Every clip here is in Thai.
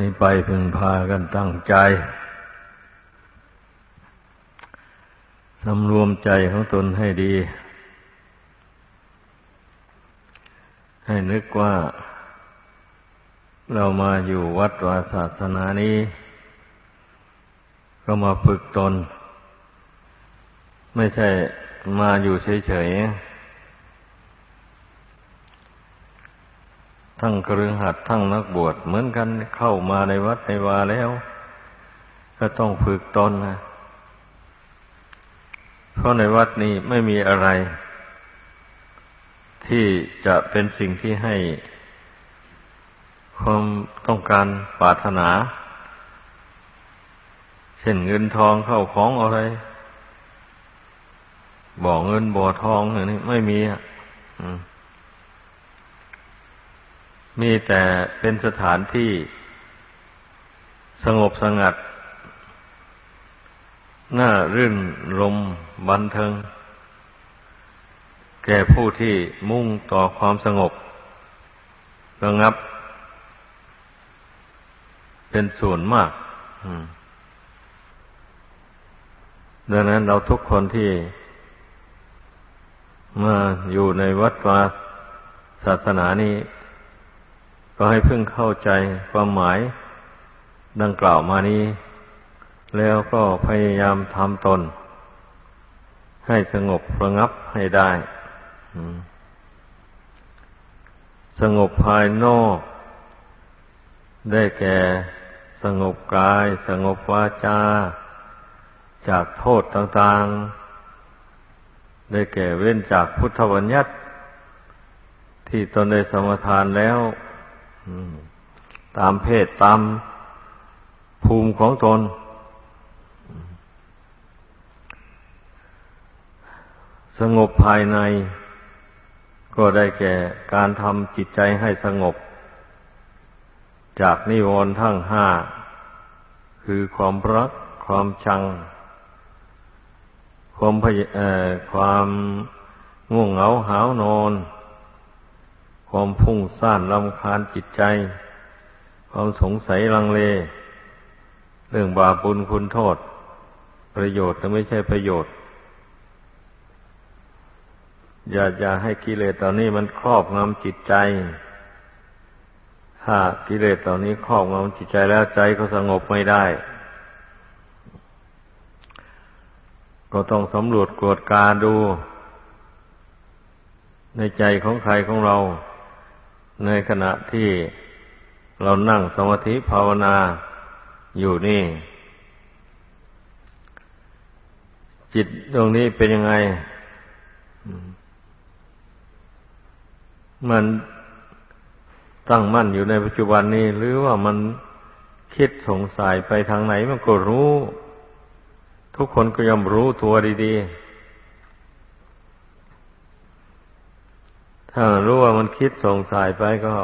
นี้ไปพึงพากันตั้งใจสำรวมใจของตนให้ดี ให้นึกว่า เรามาอยู่วัดวาศาสนานี้ ก็มาฝึกตน ไม่ใช่มาอยู่เฉยๆ ทั้งครือหัดทั้งนักบวชเหมือนกันเข้ามาในวัดในวาแล้ว ก็ต้องฝึกตนนะเพราะในวัดนี้ไม่มีอะไร ที่จะเป็นสิ่งที่ให้ความต้องการปรารถนา เช่นเงินทองเข้าของอะไรบ่อเงินบ่อทองอย่างนี้ไม่มีอะมี มีแต่เป็นสถานที่สงบสงัด น่ารื่นรมบันเทิง แก่ผู้ที่มุ่งต่อความสงบระงับ เป็นส่วนมากดังนั้นเราทุกคนที่มาอยู่ในวัดวาศาสนานี้ ก็ให้เพึ่งเข้าใจความหมายดังกล่าวมานี้ แล้วก็พยายามทำตน ให้สงบระงับให้ได้สงบภายนอก ได้แก่สงบกาย สงบวาจา จากโทษต่างๆ ได้แก่เว้นจากพุทธวัญญัติที่ตนได้สมทานแล้ว ตามเพศตามภูมิของตน สงบภายใน ก็ได้แก่การทำจิตใจให้สงบ จากนิวรณ์ทั้งห้า คือความรัก ความชัง ความความง่วงเหงาหาวนอน ความพุ่งซ่านลำคาญจิตใจ ความสงสัยลังเล เรื่องบาปุลคุณโทษ ประโยชน์แต่ไม่ใช่ประโยชน์ อย่าอย่าให้กิเลสตอนนี้มันครอบงำจิตใจ ถ้ากิเลสตอนนี้ครอบงำจิตใจแล้วใจก็สงบไม่ได้ ก็ต้องสำรวจกวดกาดูในใจของใครของเรา ในขณะที่เรานั่งสมาธิภาวนาอยู่นี่ จิตตรงนี้เป็นยังไง มันตั้งมั่นอยู่ในปัจจุบันนี้ หรือว่ามันคิดสงสัยไปทางไหนมันก็รู้ ทุกคนก็ย่อมรู้ตัวดี ๆ ถ้ารู้ว่ามันคิดสงสัยไปก็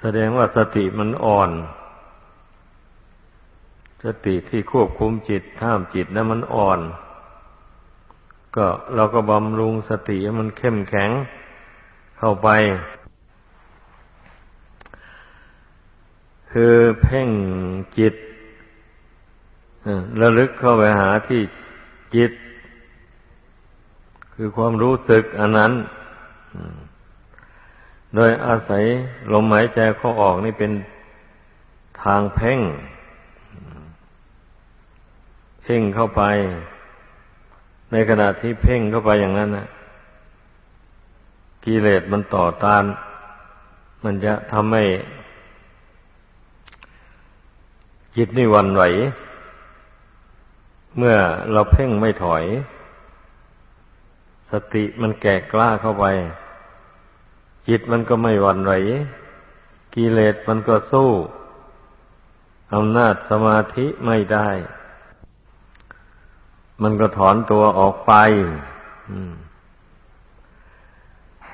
แสดงว่าสติมันอ่อน สติที่ควบคุมจิตห้ามจิตนั้นมันอ่อน ก็เราก็บำรุงสติให้มันเข้มแข็งเข้าไป คือเพ่งจิตระลึกเข้าไปหาที่จิต คือความรู้สึกอันนั้น โดยอาศัยลมหายใจเข้าออกนี่เป็นทางเพ่ง เพ่งเข้าไป ในขณะที่เพ่งเข้าไปอย่างนั้นนะกิเลสมันต่อต้าน มันจะทำให้จิตนี่วันไหว เมื่อเราเพ่งไม่ถอย สติมันแก่กล้าเข้าไป จิตมันก็ไม่หวั่นไหวกิเลสมันก็สู้อำนาจสมาธิไม่ได้ มันก็ถอนตัวออกไป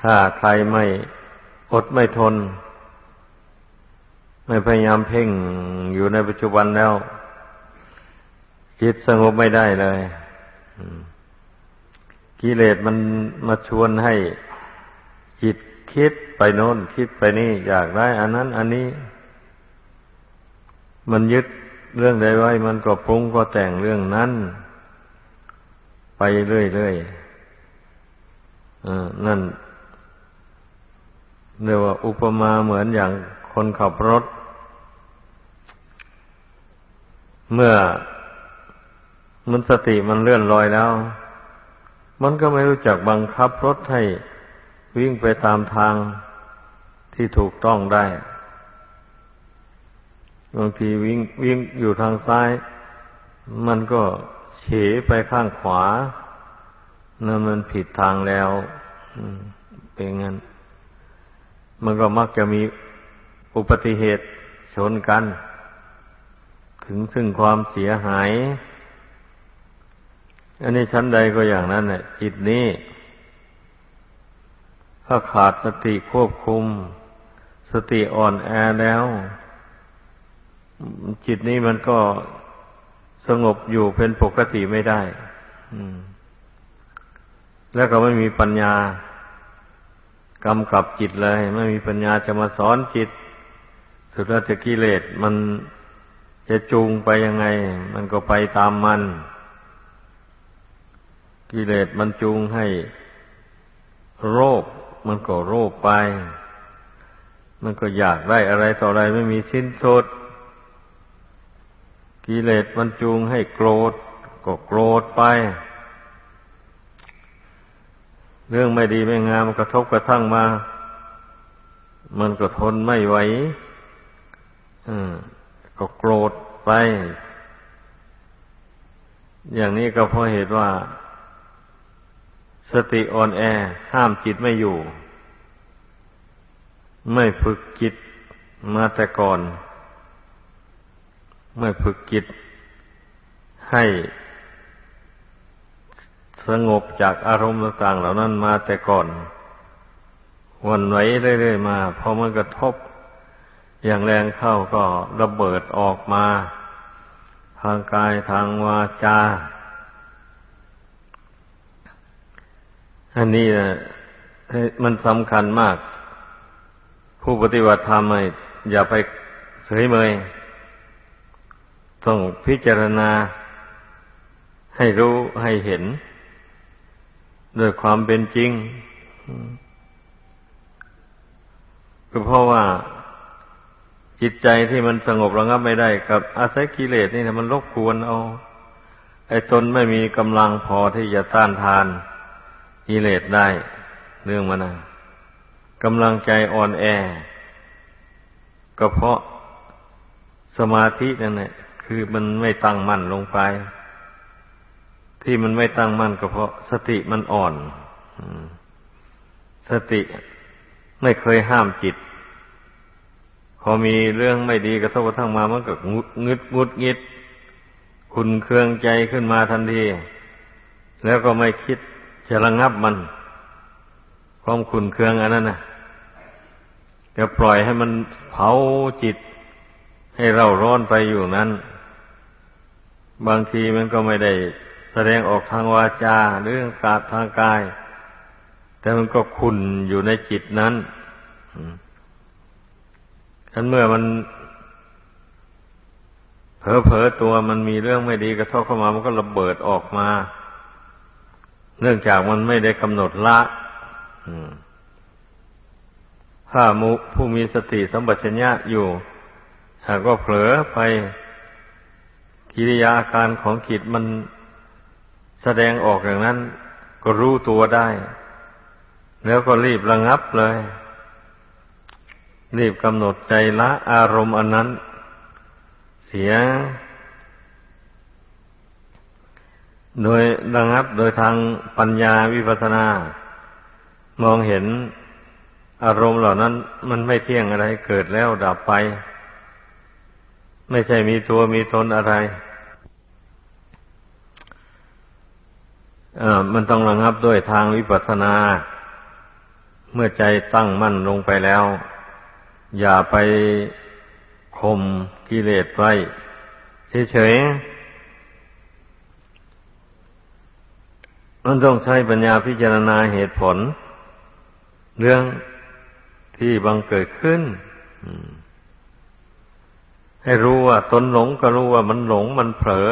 ถ้าใครไม่อดไม่ทน ไม่พยายามเพ่งอยู่ในปัจจุบันแล้ว จิตสงบไม่ได้เลย กิเลสมันมาชวนให้จิตคิดไปโน้นคิดไปนี่อยากได้ อันนั้น อันนี้ มันยึดเรื่องใดไว้ มันก็ปรุงก็แต่งเรื่องนั้น ไปเรื่อยๆนั่นเรียกว่าอุปมาเหมือนอย่างคนขับรถ เมื่อมันสติมันเลื่อนลอยแล้ว มันก็ไม่รู้จักบังคับรถให้วิ่งไปตามทางที่ถูกต้องได้ บางทีวิ่งวิ่งอยู่ทางซ้าย มันก็เฉไปข้างขวา นั่นมันผิดทางแล้วเป็นงั้น มันก็มักจะมีอุบัติเหตุชนกัน ถึงซึ่งความเสียหาย อันนี้ชั้นใดก็อย่างนั้นแหละจิตนี้ ถ้าขาดสติควบคุม สติอ่อนแอแล้ว จิตนี้มันก็สงบอยู่เป็นปกติไม่ได้แล้วก็ไม่มีปัญญากำกับจิตเลย ไม่มีปัญญาจะมาสอนจิต สุดท้ายกิเลสมันจะจูงไปยังไง มันก็ไปตามมัน กิเลสมันจูงให้โรคมันก็โรคไป มันก็อยากได้อะไรต่ออะไรไม่มีสิ้นสุด กิเลสมันจูงให้โกรธ ก็โกรธไป เรื่องไม่ดีไม่งามกระทบกระทั่งมา มันก็ทนไม่ไหวก็โกรธไป อย่างนี้ก็เพราะเหตุว่า สติอ่อนแอห้ามจิตไม่อยู่ ไม่ฝึกจิตมาแต่ก่อน ไม่ฝึกจิตให้สงบจากอารมณ์ต่างๆเหล่านั้นมาแต่ก่อนวันไหวเรื่อยๆมาพอมันกระทบ อย่างแรงเข้าก็ระเบิดออกมา ทางกายทางวาจา อันนี้นะมันสำคัญมาก ผู้ปฏิบัติธรรมอย่าไปเสยเมย ต้องพิจารณาให้รู้ให้เห็นด้วยความเป็นจริงก็เพราะว่าจิตใจที่มันสงบระงับไม่ได้กับอาศัยกิเลสนี่นะมันรบกวนเอาไอ้ตนไม่มีกำลังพอที่จะต้านทาน กิเลสได้ เรื่องมันนะกำลังใจอ่อนแอ ก็เพราะสมาธินั่นแหละคือมันไม่ตั้งมั่นลงไป ที่มันไม่ตั้งมั่นก็เพราะสติมันอ่อนสติไม่เคยห้ามจิต พอมีเรื่องไม่ดีกระทบกระทั่งมามันก็งึดงุดงิด คุณเครื่องใจขึ้นมาทันที แล้วก็ไม่คิด จะระงับมัน ความขุนเคืองอันนั้นนะจะปล่อยให้มันเผาจิต ให้เราร้อนไปอยู่นั้น บางทีมันก็ไม่ได้แสดงออกทางวาจาหรือกาดทางกาย แต่มันก็ขุนอยู่ในจิตนั้นฉันเมื่อมันเผลอๆตัวมันมีเรื่องไม่ดีกระทบเข้ามามันก็ระเบิดออกมา เนื่องจากมันไม่ได้กำหนดละถ้ามุผู้มีสติสัมปชัญญะอยู่หากว่าเผลอไปกิริยาอาการของจิตมันแสดงออกอย่างนั้น ก็รู้ตัวได้ แล้วก็รีบระงับเลย รีบกำหนดใจละอารมณ์อันนั้น เสีย โดยระงับโดยทางปัญญาวิปัสนา มองเห็นอารมณ์เหล่านั้น มันไม่เที่ยงอะไรเกิดแล้วดับไป ไม่ใช่มีตัวมีตนอะไรมันต้องระงับด้วยทางวิปัสสนา เมื่อใจตั้งมั่นลงไปแล้ว อย่าไปข่มกิเลสไว้เฉยๆ มันต้องใช้ปัญญาพิจารณาเหตุผล เรื่องที่บังเกิดขึ้นให้รู้ว่าตนหลงก็รู้ว่ามันหลงมันเผลอ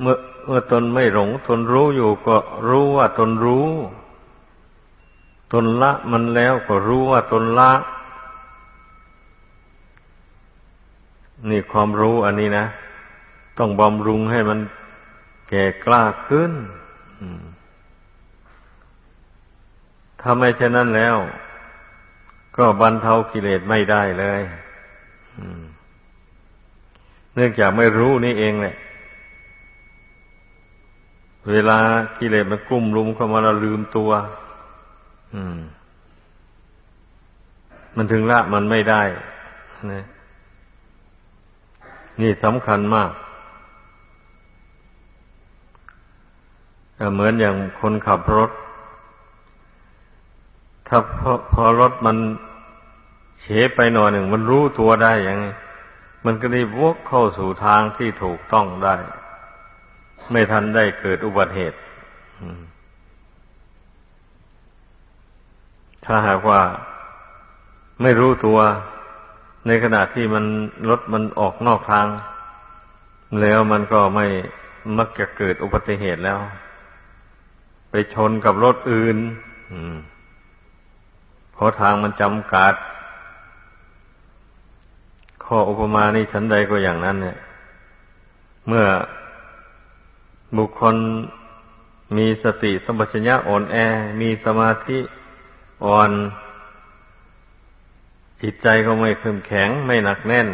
เมื่อเมื่อตนไม่หลง ตนรู้อยู่ก็รู้ว่าตนรู้ ตนละมันแล้วก็รู้ว่าตนละ นี่ความรู้อันนี้นะ ต้องบำรุงให้มัน แก่กล้าขึ้นถ้าไม่เช่นนั้นแล้ว ก็บรรเทากิเลสไม่ได้เลยเนื่องจากไม่รู้นี่เองแหละ เวลากิเลสมันกลุ่มลุมเข้ามาเราลืมตัวมันถึงละมันไม่ได้นะนี่สำคัญมาก เหมือนอย่างคนขับรถ ถ้าพอพอรถมันเฉไปหน่อยหนึ่ง มันรู้ตัวได้อยังไงมันก็ได้วกเข้าสู่ทางที่ถูกต้องได้ ไม่ทันได้เกิดอุบัติเหตุถ้าหากว่าไม่รู้ตัวในขณะที่มันรถมันออกนอกทาง แล้วมันก็ไม่มักจะเกิดอุบัติเหตุแล้ว ไปชนกับรถอื่นเพราะทางมันจำกัด ข้ออุปมานี้ฉันใดก็อย่างนั้น เนี่ย เมื่อบุคคลมีสติสัมปชัญญะอ่อนแอ มีสมาธิอ่อน จิตใจก็ไม่เข้มแข็ง ไม่หนักแน่น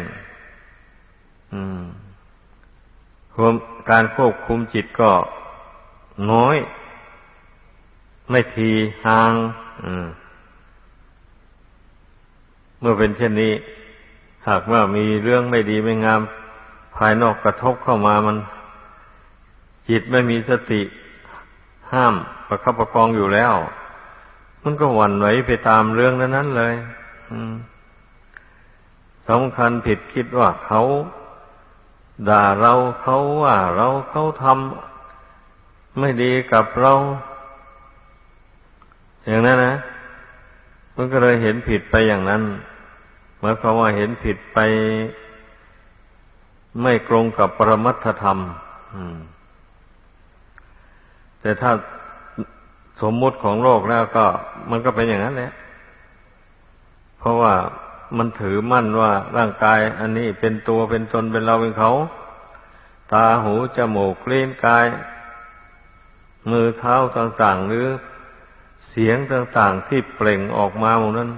การควบคุมจิตก็น้อย ไม่ทีห่างเมื่อเป็นเช่นนี้ หากว่ามีเรื่องไม่ดีไม่งาม ภายนอกกระทบเข้ามามัน จิตไม่มีสติห้ามประคับประคองอยู่แล้ว มันก็หวั่นไหวไปตามเรื่องนั้นๆเลยสำคัญผิดคิดว่าเขาด่าเราเขาว่าเราเขาทำไม่ดีกับเรา อย่างนั้นนะมันก็เลยเห็นผิดไปอย่างนั้นหมายความว่าเห็นผิดไปไม่ตรงกับปรมัตถธรรมแต่ถ้าสมมุติของโลกแล้วก็ มันก็เป็นอย่างนั้นแหละ เพราะว่ามันถือมั่นว่าร่างกาย อันนี้เป็นตัวเป็นตนเป็นเราเป็นเขา ตาหูจมูกเลิ้นกาย มือเท้าต่างๆหรือ เสียงต่างๆที่เปล่งออกมาหมดนั้น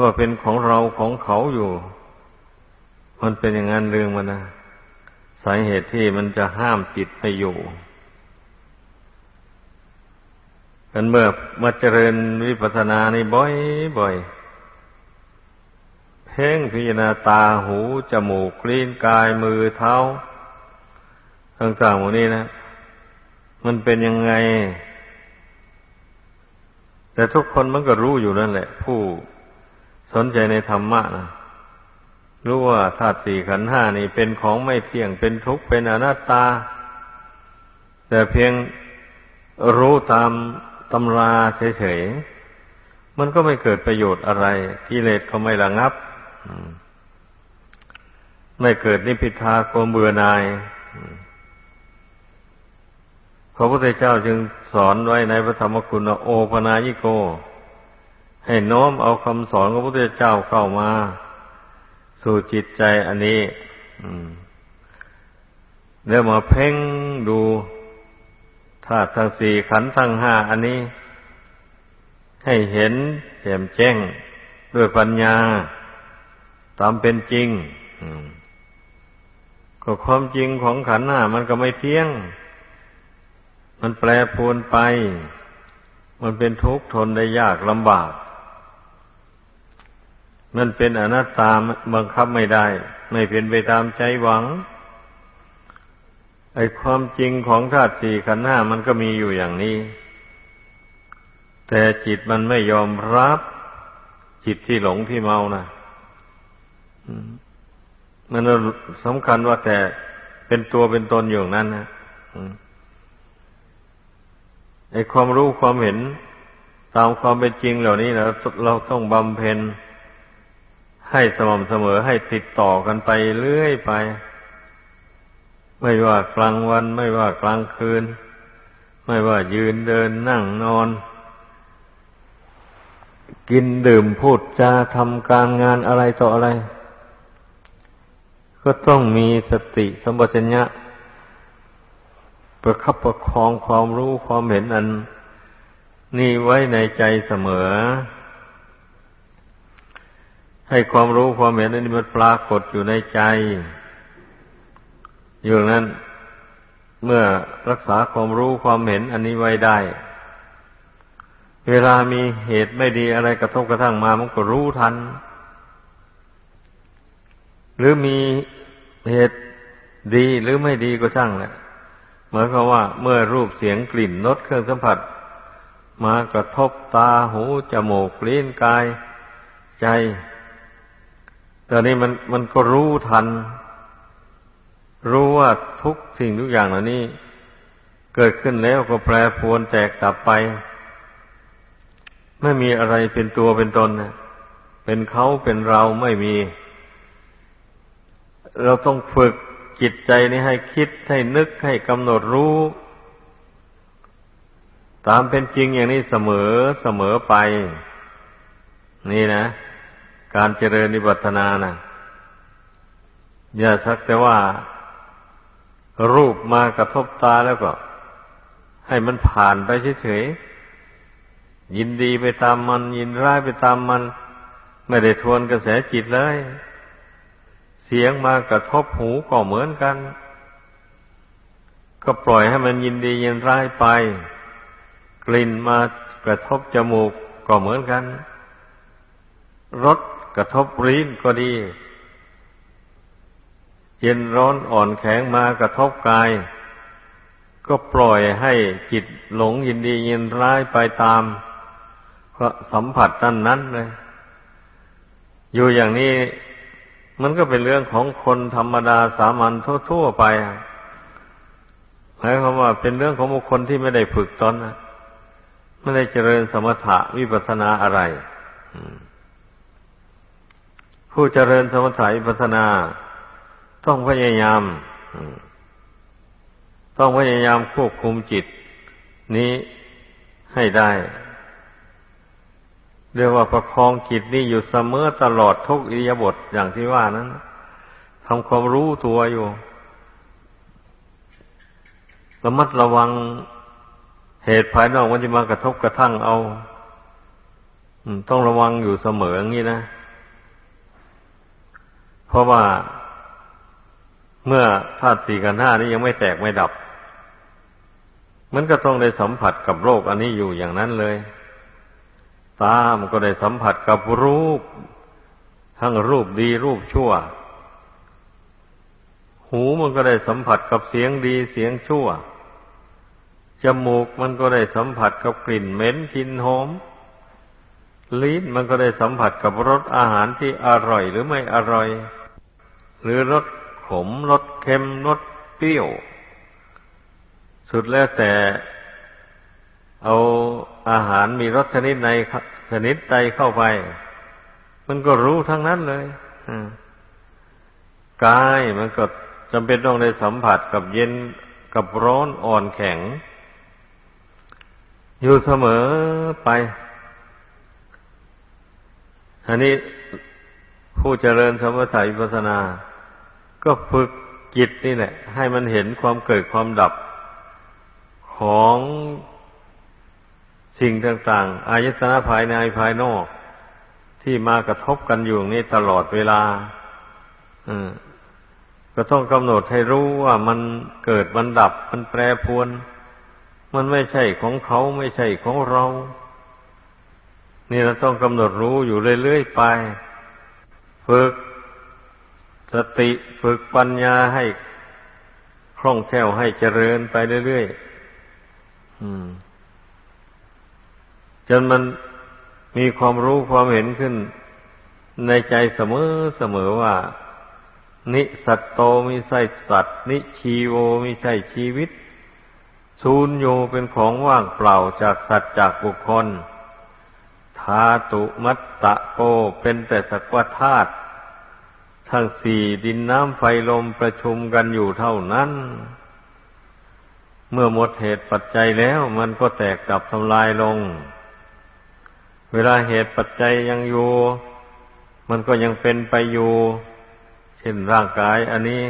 ว่าเป็นของเราของเขาอยู่ มันเป็นอย่างนั้นเรื่องมันนะสาเหตุที่มันจะห้ามจิตไปอยู่กันเมื่อมาเจริญวิปัสสนาในบ่อยบ่อยเพ่งพิจารณาตาหูจมูกลิ้นกายมือเท้าต่างๆหมดนี้นะ มันเป็นยังไง แต่ทุกคนมันก็รู้อยู่นั่นแหละ ผู้สนใจในธรรมะนะรู้ว่าธาตุสี่ขันธ์ห้านี่เป็นของไม่เที่ยงเป็นทุกข์เป็นอนัตตา แต่เพียงรู้ตามตำราเฉยๆมันก็ไม่เกิดประโยชน์อะไรกิเลสก็ไม่ระงับไม่เกิดนิพพิทาความเบื่อหน่าย พระพุทธเจ้าจึงสอนไว้ในพระธรรมคุณโอปนายิโก ให้น้อมเอาคำสอนของพระพุทธเจ้าเข้ามา สู่จิตใจอันนี้แล้วมาเพ่งดูธาตุทั้งสี่ขันธ์ทั้งห้าอันนี้ ให้เห็นแจ่มแจ้งด้วยปัญญา ตามเป็นจริงก็ความจริงของขันธ์ห้ามันก็ไม่เที่ยง มันแปรปรวนไป มันเป็นทุกข์ทนได้ยากลำบากมันเป็นอนัตตาบังคับไม่ได้ ไม่เป็นไปตามใจหวัง ไอ้ความจริงของธาตุสี่ขันธ์ห้ามันก็มีอยู่อย่างนี้ แต่จิตมันไม่ยอมรับ จิตที่หลงที่เมานะมันสำคัญว่าแต่เป็นตัวเป็นตนอยู่นั้นนะ ไอ้ความรู้ความเห็นตามความเป็นจริงเหล่านี้นะเราต้องบำเพ็ญให้สม่ำเสมอให้ติดต่อกันไปเรื่อยไป ไม่ว่ากลางวันไม่ว่ากลางคืน ไม่ว่ายืนเดินนั่งนอน กินดื่มพูดจาทำการงานอะไรต่ออะไร ก็ต้องมีสติสมบัติญะ ประคับประคองความรู้ความเห็นอัน นี่ไว้ในใจเสมอ ให้ความรู้ความเห็นอันนี้มันปรากฏอยู่ในใจ อยู่นั้น เมื่อรักษาความรู้ความเห็นอันนี้ไว้ได้ เวลามีเหตุไม่ดีอะไรกระทบกระทั่งมามันก็รู้ทัน หรือมีเหตุดีหรือไม่ดีก็ช่างแหละ หมายความว่า เมื่อรูปเสียงกลิ่นรสเครื่องสัมผัส มากระทบตาหูจมูกลิ้นกายใจตอนนี้มันมันก็รู้ทัน รู้ว่าทุกสิ่งทุกอย่างเหล่านี้ เกิดขึ้นแล้วก็แปรปรวนแตกกลับไป ไม่มีอะไรเป็นตัวเป็นตนนะเป็นเขาเป็นเราไม่มี เราต้องฝึก จิตใจนี้ให้คิดให้นึกให้กำหนดรู้ ตามเป็นจริงอย่างนี้เสมอเสมอไป นี่นะ การเจริญนิพพานานะอย่าสักแต่ว่า รูปมากระทบตาแล้วก็ ให้มันผ่านไปเฉยๆยินดีไปตามมัน ยินร้ายไปตามมัน ไม่ได้ทวนกระแสจิตเลย สียงมากระทบหูก็เหมือนกัน ก็ปล่อยให้มันยินดียินร้ายไป กลิ่นมากระทบจมูกก็เหมือนกันรสกระทบริ้นก็ดี เย็นร้อนอ่อนแข็งมากระทบกาย ก็ปล่อยให้จิตหลงยินดียินร้ายไปตามเพราะสัมผัสนั้นนั้นเลยอยู่อย่างนี้ มันก็เป็นเรื่องของคนธรรมดาสามัญทั่วๆไปหมายความว่าเป็นเรื่องของบุคคลที่ไม่ได้ฝึกตนนะไม่ได้เจริญสมถะวิปัสนาอะไรผู้เจริญสมถะวิปัสนา ต้องพยายามต้องพยายามควบคุมจิต นี้ให้ได้ เรียกว่าประคองจิตนี่อยู่เสมอตลอดทุกอิริยาบถอย่างที่ว่านั้นทำความรู้ตัวอยู่ระมัดระวังเหตุภายนอกมันจะมากระทบกระทั่งเอาต้องระวังอยู่เสมออย่างนี้นะ เพราะว่าเมื่อธาตุสี่กันห้านี้ยังไม่แตกไม่ดับ มันก็ต้องได้สัมผัสกับโลกอันนี้อยู่อย่างนั้นเลย ตามันก็ได้สัมผัสกับรูป ทั้งรูปดีรูปชั่ว หูมันก็ได้สัมผัสกับเสียงดีเสียงชั่ว จมูกมันก็ได้สัมผัสกับกลิ่นเหม็นกลิ่นหอม ลิ้นมันก็ได้สัมผัสกับรสอาหารที่อร่อยหรือไม่อร่อย หรือรสขมรสเค็มรสเปรี้ยว สุดแล้วแต่ เอาอาหารมีรสชนิดในชนิดใดเข้าไป มันก็รู้ทั้งนั้นเลยกายมันก็จำเป็นต้องได้สัมผัสกับเย็นกับร้อนอ่อนแข็ง อยู่เสมอไปอันนี้ผู้เจริญสมถะวิปัสนา ก็ฝึกจิตนี่แหละ ให้มันเห็นความเกิดความดับของ สิ่งต่างๆอายตนะภายในภายนอก ที่มากระทบกันอยู่นี้ตลอดเวลาก็ต้องกำหนดให้รู้ว่ามันเกิดมันดับ มันแปรปวน มันไม่ใช่ของเขาไม่ใช่ของเรา นี่เราต้องกำหนดรู้อยู่เรื่อยๆไป ฝึกสติฝึกปัญญาให้คล่องแคล่วให้เจริญไปเรื่อยๆ จนมันมีความรู้ความเห็นขึ้น ในใจเสมอเสมอว่า นิสัตโตมิใช่สัตว์ นิชีโวมิใช่ชีวิตชูนโยเป็นของว่างเปล่าจากสัตว์จากบุคคลาตุมัตตะโกเป็นแต่สักว่าธาตุทั้งสี่ดินน้ำไฟลมประชุมกันอยู่เท่านั้น เมื่อหมดเหตุปัจจัยแล้วมันก็แตกดับทำลายลง เวลาเหตุปัจจัยยังอยู่ มันก็ยังเป็นไปอยู่ เช่นร่างกายอันนี้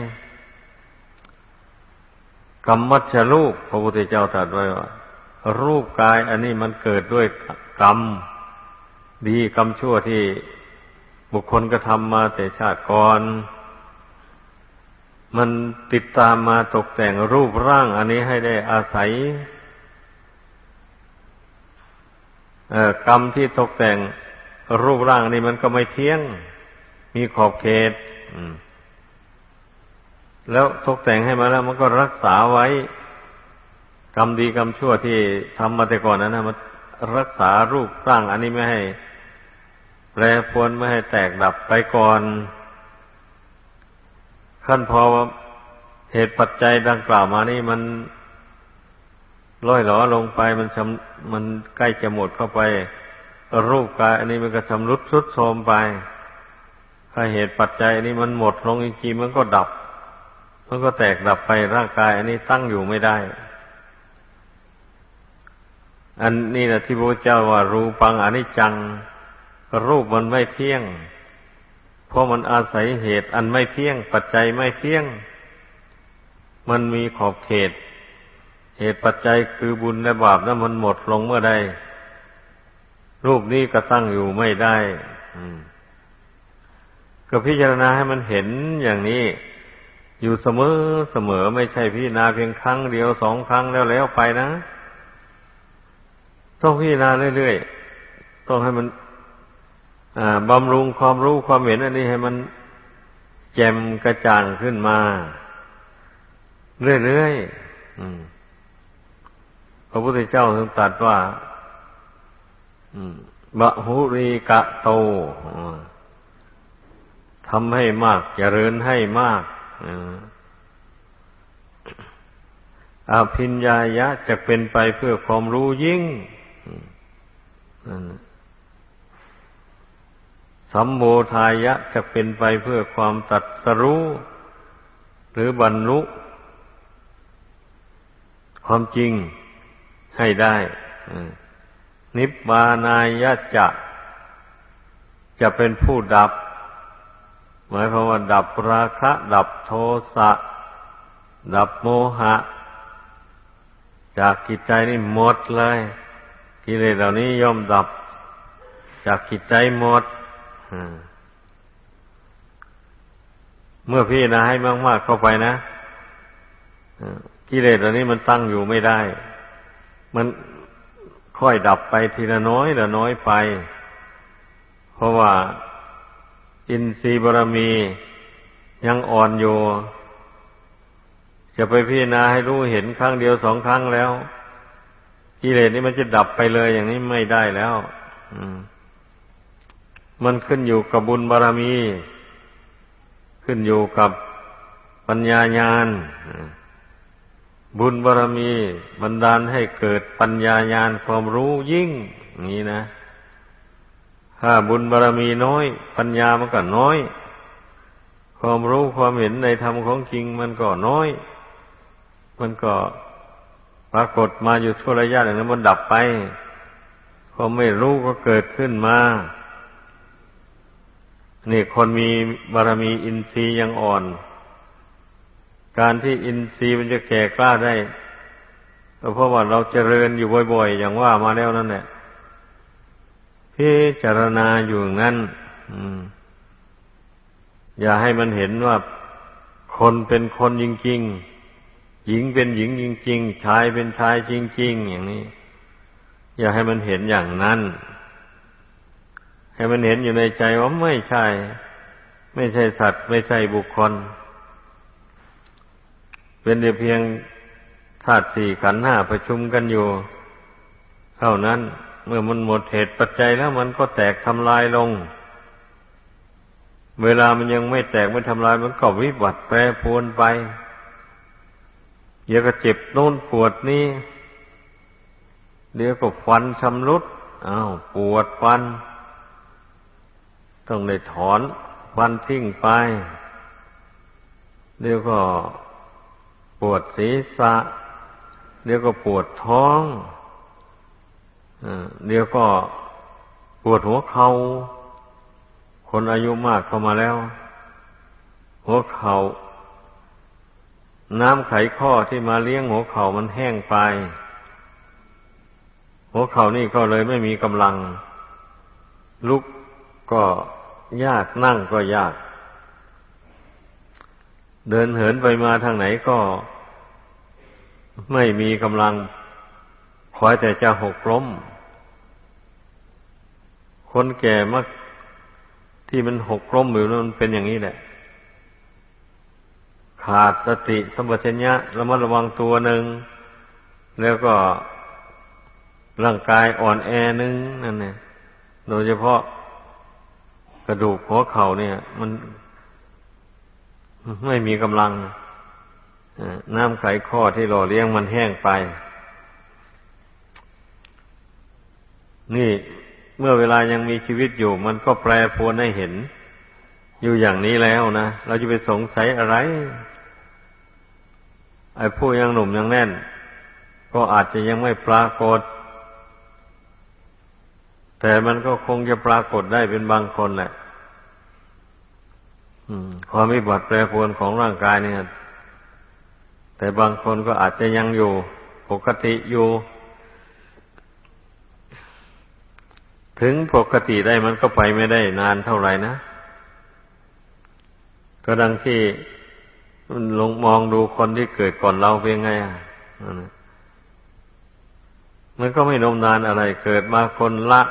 กรรมัชรูปพระพุทธเจ้าตรัสไว้ว่า รูปกายอันนี้มันเกิดด้วยกรรม ดีกรรมชั่วที่บุคคลก็ทำมาแต่ชาติก่อน มันติดตามมาตกแต่งรูปร่างอันนี้ให้ได้อาศัย กรรมที่ตกแต่งรูปร่างนี้มันก็ไม่เที่ยง มีขอบเขตแล้วตกแต่งให้มาแล้ว มันก็รักษาไว้ กรรมดีกรรมชั่วที่ทำมาแต่ก่อนนั้นนะมันรักษารูปร่าง อันนี้ไม่ให้ แปรปวนไม่ให้แตกดับไปก่อน ขั้นพอเหตุปัจจัยดังกล่าวมานี่มันล่อยหลอลงไปมันชำ มันใกล้จะหมดเข้าไป รูปกาย อันนี้มันก็ชำรุดทรุดโทรมไป ถ้าเหตุปัจจัยอันนี้มันหมดลงจริงๆมันก็ดับ มันก็แตกดับไปร่างกาย อันนี้ตั้งอยู่ไม่ได้ อันนี้แหละที่พระเจ้าว่า รูปังอนิจจัง รูปมันไม่เที่ยง เพราะมันอาศัยเหตุอันไม่เที่ยง ปัจจัยไม่เที่ยง มันมีขอบเขต เหตุปัจจัยคือบุญและบาปนั้นมันหมดลงเมื่อใดรูปนี้ก็ตั้งอยู่ไม่ได้ก็พิจารณาให้มันเห็นอย่างนี้ อยู่เสมอเสมอไม่ใช่พิจารณาเพียงครั้งเดียวสองครั้งแล้วแล้วไปนะต้องพิจารณาเรื่อยๆต้องให้มันบำรุงความรู้ความเห็นอันนี้ให้มันแจ่มกระจ่างขึ้นมา เรื่อยๆ ระพุทธเจ้าทรงตรัสว่าบะหุรีกะโตทำให้มากเจริญให้มากอาพิญญายะจะเป็นไปเพื่อความรู้ยิ่งสัมโมทายะจะเป็นไปเพื่อความตัดสรู้ หรือบรรลุความจริง ให้ได้นิพพานายะจะจะเป็นผู้ดับ หมายความว่าดับราคะ ดับโทสะ ดับโมหะ จากกิจใจนี่หมดเลย กิเลสเหล่านี้ย่อมดับ จากกิจใจหมดเมื่อพี่นะให้มากๆเข้าไปนะกิเลสเหล่านี้มันตั้งอยู่ไม่ได้ มันค่อยดับไปทีละน้อยละน้อยไป เพราะว่าอินทรีย์บารมียังอ่อนอยู่ จะไปพิจารณาให้รู้เห็นครั้งเดียวสองครั้งแล้วกิเลสนี้มันจะดับไปเลยอย่างนี้ไม่ได้แล้วมมันขึ้นอยู่กับบุญบารรมี ขึ้นอยู่กับปัญญาญาณ บุญบารรมีบันดาลให้เกิดปัญญาญาณความรู้ยิ่งนี้นะ ถ้าบุญบารรมีน้อย ปัญญามันก็น้อย ความรู้ความเห็นในธรรมของจริงมันก็น้อย มันก็ปรากฏมาอยู่ทั่วระยะอย่างนั้นมันดับไปความไม่รู้ก็เกิดขึ้นมา นี่คนมีบารมีอินทรีย์ยังอ่อน การที่อินทรีย์มันจะแก่กล้าได้ก็เพราะว่าเราเจริญอยู่บ่อย ๆ อย่างว่ามาแล้วนั่นแหละพิจารณาอยู่นั้นอย่าให้มันเห็นว่าคนเป็นคนจริงๆ หญิงเป็นหญิงจริงๆ ชายเป็นชายจริง ๆ อย่างนี้ อย่าให้มันเห็นอย่างนั้น ให้มันเห็นอยู่ในใจว่าไม่ใช่ ไม่ใช่สัตว์ ไม่ใช่บุคคล เป็นเพียงธาตุสี่ขันธ์ห้าประชุมกันอยู่ เท่านั้นเมื่อมันหมดเหตุปัจจัยแล้วมันก็แตกทำลายลง เวลามันยังไม่แตกไม่ทำลายมันก็วิบัติแปรปรวนไปเดี๋ยวก็เจ็บโน่นปวดนี่เดี๋ยวก็ฟันชำรุดอ้าวปวดฟัน ต้องได้ถอนฟันทิ้งไป เดี๋ยวก็ วดศีรษะ เดี๋ยวก็ปวดท้องเดี๋ยวก็ปวดหัวเขา่าคนอายุมากเข้ามาแล้ว หัวเขา่าน้ำไขข้อที่มาเลี้ยงหัวเข่ามันแห้งไป หัวเข่านี่ก็เลยไม่มีกำลัง ลุกก็ยากนั่งก็ยาก เดินเหินไปมาทางไหนก็ ไม่มีกำลังคอยแต่จะหกล้ม คนแก่มักที่มันหกล้มอยู่นั้นมันเป็นอย่างนี้แหละ ขาดสติสมบัติญะระมัดระวังตัวหนึ่ง แล้วก็ร่างกายอ่อนแอนึงนั่นเนี่ยโดยเฉพาะกระดูกหัวเข่าเนี่ย มันไม่มีกำลังน้ น้ำไขข้อที่หล่อเลี้ยงมันแห้งไป นี่เมื่อเวลายังมีชีวิตอยู่ มันก็แปรปรวนให้เห็น อยู่อย่างนี้แล้วนะเราจะไปสงสัยอะไร ไอ้ผู้ยังหนุ่มยังแน่น ก็อาจจะยังไม่ปรากฏ แต่มันก็คงจะปรากฏได้เป็นบางคนแหละความวิบัติแปรปรวนของร่างกายเนี่ย แต่บางคนก็อาจจะยังอยู่ ปกติอยู่ ถึงปกติได้มันก็ไปไม่ได้นานเท่าไหร่นะ ก็ดังที่ลงมองดูคนที่เกิดก่อนเราเป็นไงอะมันก็ไม่นมนานอะไร เกิดมาคนละ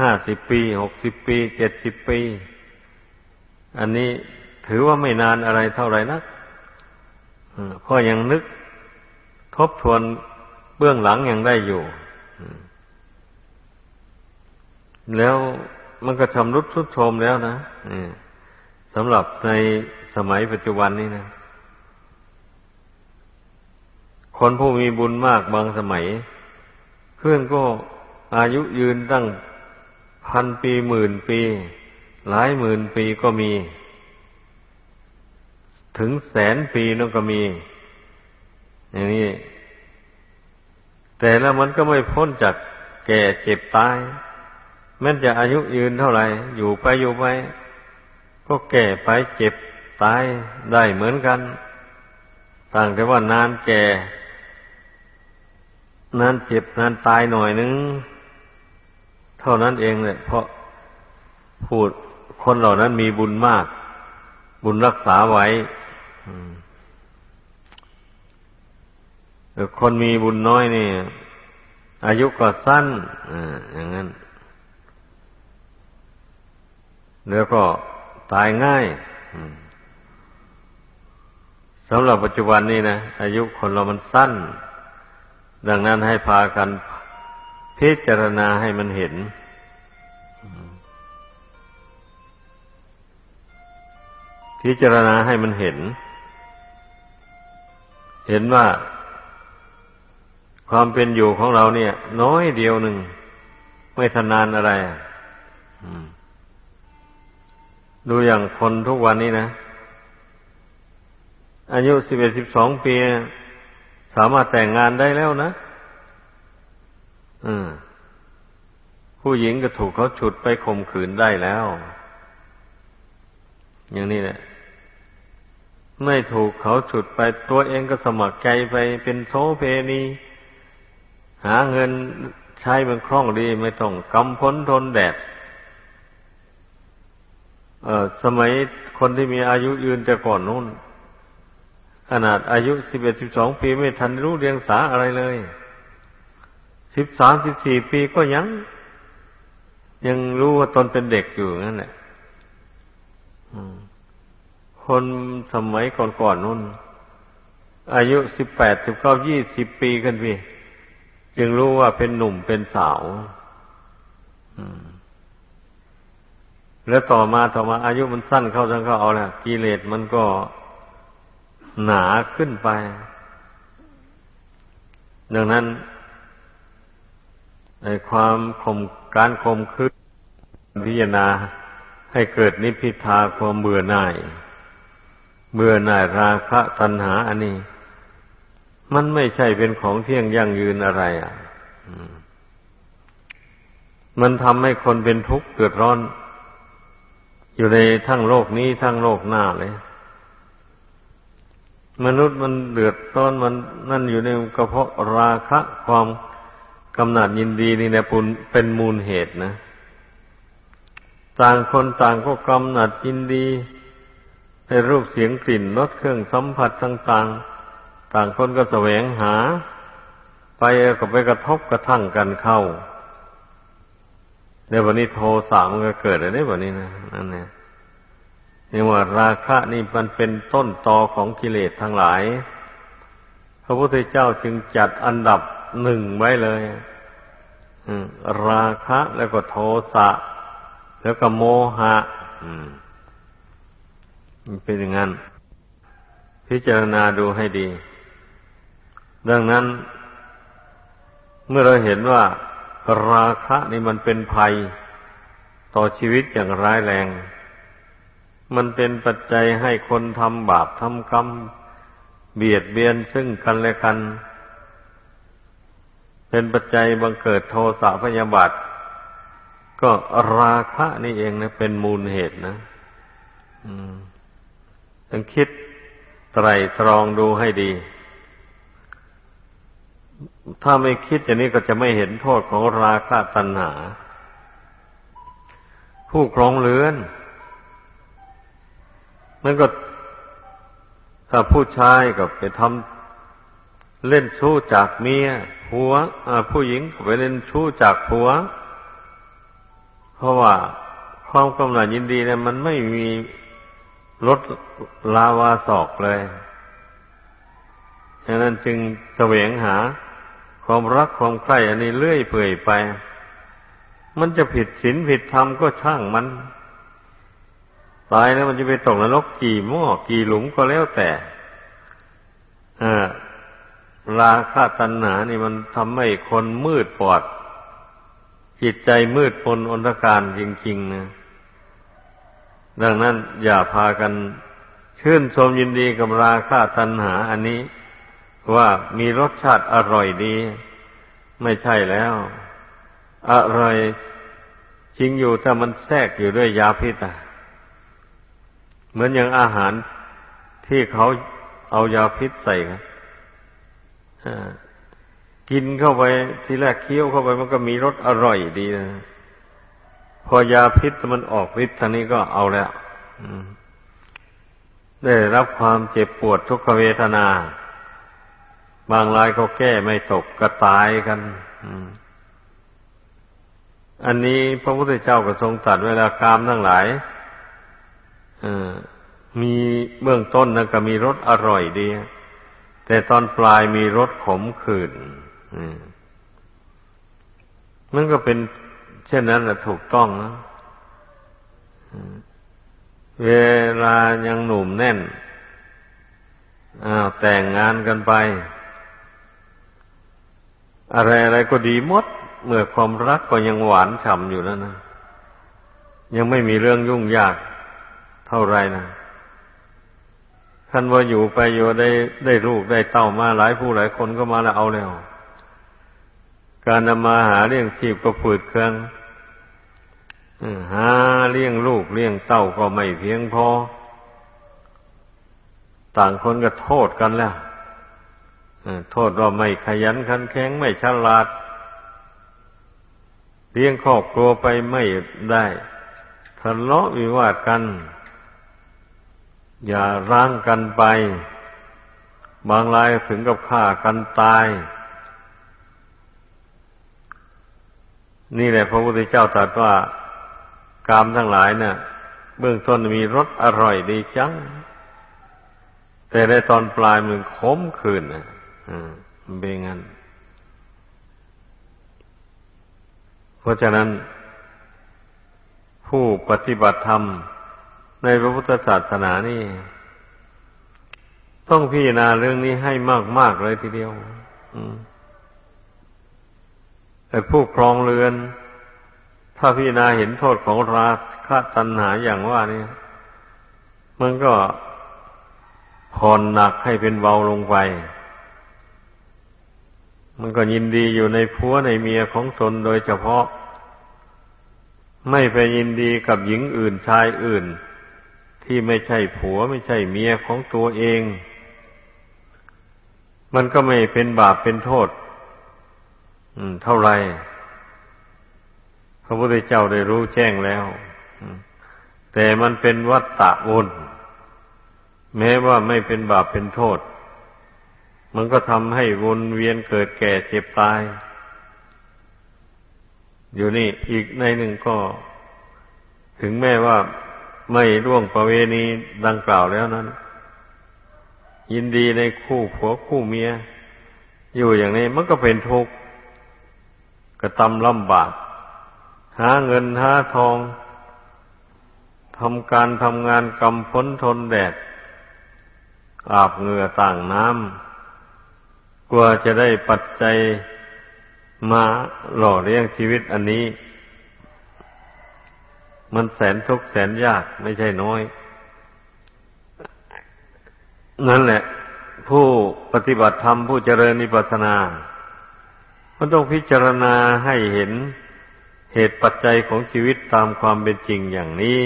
ห้าสิบปีหกสิบปีเจ็ดสิบปี อันนี้ถือว่าไม่นานอะไรเท่าไหร่นัก พราะยังนึกทบทวนเบื้องหลังยังได้อยู่ แล้วมันก็ชำรุดทุดโทรมแล้วนะสำหรับในสมัยปัจจุบันนี้นะ คนผู้มีบุญมากบางสมัย เพื่อนก็อายุยืนตั้งพันปีหมื่นปี หลายหมื่นปีก็มี ถึงแสนปีนั่นก็มี อย่างนี้ แต่แล้วมันก็ไม่พ้นจากแก่เจ็บตาย แม้จะอายุยืนเท่าไหร่ อยู่ไปอยู่ไป ก็แก่ไปเจ็บตายได้เหมือนกัน ต่างแต่ว่านานแก่ นานเจ็บนานตายหน่อยนึง เท่านั้นเองเลยเพราะพูดคนเหล่านั้นมีบุญมาก บุญรักษาไว้ คนมีบุญน้อยนี่ อายุก็สั้นอย่างนั้นแล้วก็ตายง่ายสำหรับปัจจุบันนี้นะอายุคนเรามันสั้น ดังนั้นให้พากันพิจารณาให้มันเห็น พิจารณาให้มันเห็น เห็นว่า ความเป็นอยู่ของเราเนี่ย น้อยเดียวหนึ่ง ไม่ทนานอะไรดูอย่างคนทุกวันนี้นะ อายุสิบเอ็ดสิบสองปี สามารถแต่งงานได้แล้วนะผู้หญิงก็ถูกเขาฉุดไปข่มขืนได้แล้ว อย่างนี้แหละ ไม่ถูกเขาฉุดไปตัวเองก็สมัครใจไปเป็นโซเพณี หาเงินใช้มันคล่องดีไม่ต้องกำพ้นทนแดดเออสมัยคนที่มีอายุยืนแต่ก่อนนู้น ขนาดอายุสิบเอ็ดสิบสองปีไม่ทันรู้เรียงสาอะไรเลยสิบสามสิบสี่ปีก็ยัง ยังรู้ว่าตนเป็นเด็กอยู่นั่นแหละคนสมัยก่อนๆนนู่น อายุสิบแปดสิบเก้ายี่สิบปีกันพี่ จึงรู้ว่าเป็นหนุ่มเป็นสาวแล้วต่อมาต่อมาอายุมันสั้นเข้าทั้งเข้าเอาแล้วกิเลสมันก็หนาขึ้นไป ดังนั้นในความคมการคมคืนพิจารณาให้เกิดนิพพิทาความเบื่อหน่าย เบื่อหน่ายราคะตัณหาอันนี้ มันไม่ใช่เป็นของเที่ยงยั่งยืนอะไร อะมันทำให้คนเป็นทุกข์เกิดร้อน อยู่ในทั้งโลกนี้ทั้งโลกหน้าเลย มนุษย์มันเดือดร้อนมันนั่นอยู่ในกระเพาะราคะความกำหนัดยินดีนี่แหละเป็นมูลเหตุนะ ต่างคนต่างก็กำหนัดยินดีในรูปเสียงกลิ่นรสเครื่องสัมผัสต่าง ๆ ต่างคนก็แสวงหา ไปก็ไปกระทบกระทั่งกันเข้าในวันนี้โทสะมันก็เกิดอะไรวันนี้นะนั่นเนี่ยนี่ว่าราคะนี่มันเป็นต้นตอของกิเลสทั้งหลาย พระพุทธเจ้าจึงจัดอันดับหนึ่งไว้เลยราคะแล้วก็โทสะแล้วก็โมหะมันเป็นอย่างนั้น พิจารณาดูให้ดี ดังนั้น เมื่อเราเห็นว่าราคะนี่มันเป็นภัยต่อชีวิตอย่างร้ายแรง มันเป็นปัจจัยให้คนทำบาปทำกรรม เบียดเบียนซึ่งกันและกัน เป็นปัจจัยบังเกิดโทสะพยาบาท ก็ราคะนี่เองนะเป็นมูลเหตุนะต้องคิดไตรตรองดูให้ดี ถ้าไม่คิดอย่างนี้ก็จะไม่เห็นโทษของราคะตัณหา ผู้ครองเรือน มันก็ ถ้าผู้ชายก็ไปทำเล่นชู้จากเมียผัวผู้หญิงก็ไปเล่นชู้จากผัว เพราะว่าความกำหนัดยินดีเนี่ยมันไม่มีลดลาวาศอกเลยฉะนั้นจึงแสวงหา ความรักความใคร่อันนี้เลื่อยเปื่อยไป มันจะผิดศีลผิดธรรมก็ช่างมัน ตายแล้วมันจะไปตกนรกกี่หม้อกี่หลุมก็แล้วแต่ราคะตัณหานี่มันทำให้คนมืดปอด จิตใจมืดปนอนตการจริงๆนะดังนั้นอย่าพากันชื่นชมยินดีกับราคะตัณหาอันนี้ ว่ามีรสชาติอร่อยดี ไม่ใช่แล้ว อร่อยจริงอยู่ถ้ามันแทรกอยู่ด้วยยาพิษอะเหมือนอย่างอาหารที่เขาเอายาพิษใส่ครับกินเข้าไปทีแรกเคี้ยวเข้าไปมันก็มีรสอร่อยดีนะพอยาพิษมันออกฤทธิ์ท่านี้ก็เอาแล้วได้รับความเจ็บปวดทุกขเวทนา บางรายก็แก้ไม่ตกก็ตายกันอันนี้พระพุทธเจ้าก็ทรงตรัสเวลากามทั้งหลายมีเบื้องต้นนะก็มีรสอร่อยดี แต่ตอนปลายมีรสขมขื่นมันก็เป็นเช่นนั้นแหละถูกต้องนะเวลายังหนุ่มแน่นแต่งงานกันไป อะไรอะไรก็ดีหมด เมื่อความรักก็ยังหวานฉ่ำอยู่แล้วนะ ยังไม่มีเรื่องยุ่งยากเท่าไรนะท่านว่าอยู่ไปอยู่ได้ได้ลูกได้เต้ามาหลายผู้หลายคนก็มาแล้วเอาแล้ว การนำมาหาเลี้ยงชีพก็ฝืดเครื่องหาเลี้ยงลูกเลี้ยงเต้าก็ไม่เพียงพอ ต่างคนก็โทษกันแล้ว โทษว่าไม่ขยันขันแข็งไม่ฉลาดเลี้ยงครอบครัวไปไม่ได้ทะเลาะวิวาทกัน อย่าร้างกันไป บางรายถึงกับฆ่ากันตาย นี่แหละพระพุทธเจ้าตรัสว่ากามทั้งหลายเนะ่ะ เบื้องต้นมีรสอร่อยดีจัง แต่ในตอนปลายมันขมขื่นนะ มันเป็นงั้นเพราะฉะนั้น ผู้ปฏิบัติธรรมในพระพุทธศาสนานี่ ต้องพิจารณาเรื่องนี้ให้มาก ๆ เลยทีเดียวแต่ผู้ครองเรือน ถ้าพิจารณาเห็นโทษของราคะตัณหาอย่างว่านี่มันก็ผ่อนหนักให้เป็นเบาลงไป มันก็ยินดีอยู่ในผัวในเมียของตนโดยเฉพาะ ไม่ไปยินดีกับหญิงอื่นชายอื่น ที่ไม่ใช่ผัวไม่ใช่เมียของตัวเอง มันก็ไม่เป็นบาปเป็นโทษเท่าไรพระพุทธเจ้าได้รู้แจ้งแล้วแต่มันเป็นวัฏฏะวนแม้ว่าไม่เป็นบาปเป็นโทษ มันก็ทำให้วนเวียนเกิดแก่เจ็บตาย อยู่นี่อีกในหนึ่งก็ ถึงแม้ว่าไม่ร่วงประเวณีดังกล่าวแล้วนั้น ยินดีในคู่ผัวคู่เมีย อยู่อย่างนี้มันก็เป็นทุกข์กระตำลำบาก หาเงินหาทองทำการทำงานกำพ้นทนแดดอาบเหงื่อต่างน้ำ กลัวจะได้ปัจจัยมาหล่อเลี้ยงชีวิตอันนี้ มันแสนทุกข์แสนยากไม่ใช่น้อย นั่นแหละ ผู้ปฏิบัติธรรมผู้เจริญนิพพานา มันต้องพิจารณาให้เห็นเหตุปัจจัยของชีวิตตามความเป็นจริงอย่างนี้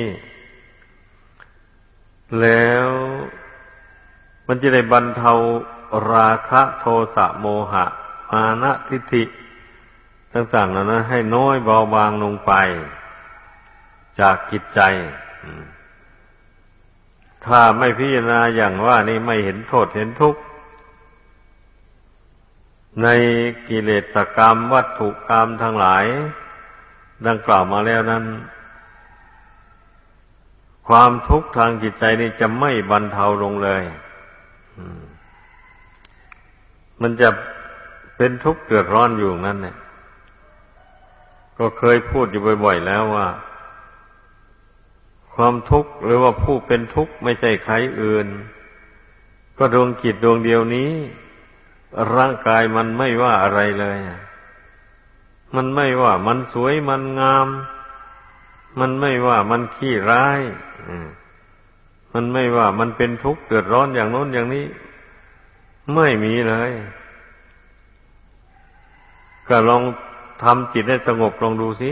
แล้วมันจะได้บรรเทา ราคะโทสะโมหะ มานะทิฏฐิต่างๆเหล่านั้นให้น้อยเบาบางลงไป จากจิตใจ ถ้าไม่พิจารณาอย่างว่านี่ไม่เห็นโทษเห็นทุกข์ ในกิเลสกรรมวัตถุกรรมทั้งหลาย ดังกล่าวมาแล้วนั้น ความทุกข์ทางจิตใจนี่จะไม่บรรเทาลงเลยมั มันจะเป็นทุกข์เดือดร้อนอยู่นั่นเนี่ย ก็เคยพูดอยู่บ่อยๆแล้วว่า ความทุกข์หรือว่าผู้เป็นทุกข์ไม่ใช่ใครอื่น ก็ดวงจิตดวงเดียวนี้ ร่างกายมันไม่ว่าอะไรเลย มันไม่ว่ามันสวยมันงาม มันไม่ว่ามันขี้ร้าย มันไม่ว่ามันเป็นทุกข์เดือดร้อนอย่างโน้นอย่างนี้ ไม่มีเลย ก็ลองทำจิตให้สงบลองดูสิ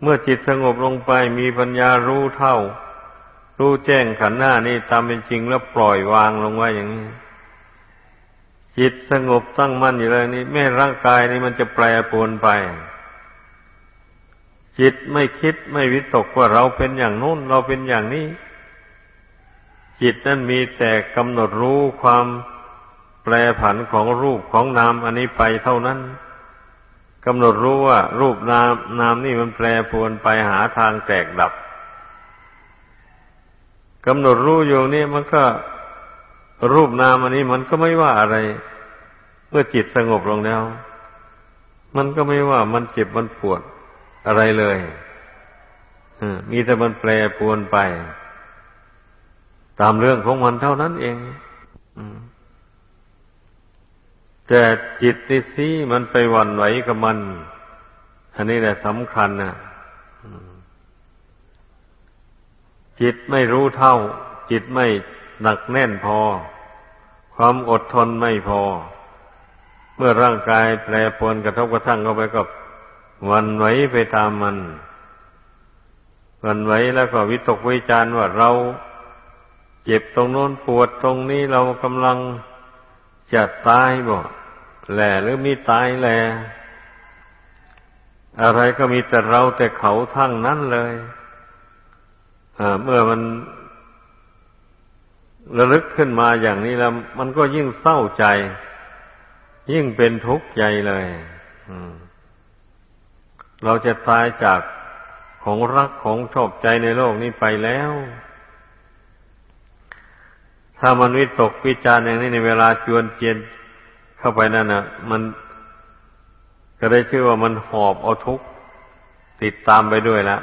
เมื่อจิตสงบลงไปมีปัญญารู้เท่า รู้แจ้งขันหน้านี่ตามเป็นจริงแล้วปล่อยวางลงไว้อย่างนี้ จิตสงบตั้งมั่นอยู่เลยนี่แม่ร่างกายนี่มันจะแปรปรวนไป จิตไม่คิดไม่วิตกว่าเราเป็นอย่างนู้น เราเป็นอย่างนี้ จิตนั้นมีแต่กำหนดรู้ความแปรผันของรูปของนามอันนี้ไปเท่านั้นกำหนดรู้ว่า รูปนามนามนี่มันแปรปรวนไปหาทางแตกดับกำหนดรู้อยู่นี่มันก็รูปนามอันนี้มันก็ไม่ว่าอะไร เมื่อจิตสงบลงแล้ว มันก็ไม่ว่ามันเจ็บมันปวดอะไรเลยมีแต่มันแปรปวนไป ตามเรื่องของมันเท่านั้นเองแต่จิตนี่สิมันไปวันไหวกับมัน อันนี้แหละสำคัญนะจิตไม่รู้เท่า จิตไม่หนักแน่นพอ ความอดทนไม่พอ เมื่อร่างกายแปรปรวนกระทบกระทั่งเข้าไปกับวันไหวไปตามมันวันไหวแล้วก็วิตกวิจารว่าเรา เจ็บตรงโน้นปวดตรงนี้เรากำลังจะตายบ่แหล่หรือมีตายแหล่อะไรก็มีแต่เราแต่เขาทั้งนั้นเลยเมื่อมันระลึกขึ้นมาอย่างนี้แล้ว มันก็ยิ่งเศร้าใจ ยิ่งเป็นทุกข์ใจเลยเราจะตายจากของรักของชอบใจในโลกนี้ไปแล้ว ถ้ามันวิตกวิจารอย่างนี้ในเวลาจวนเจียนเข้าไปนั่นนะมันก็ได้ชื่อว่ามันหอบเอาทุกข์ติดตามไปด้วยละ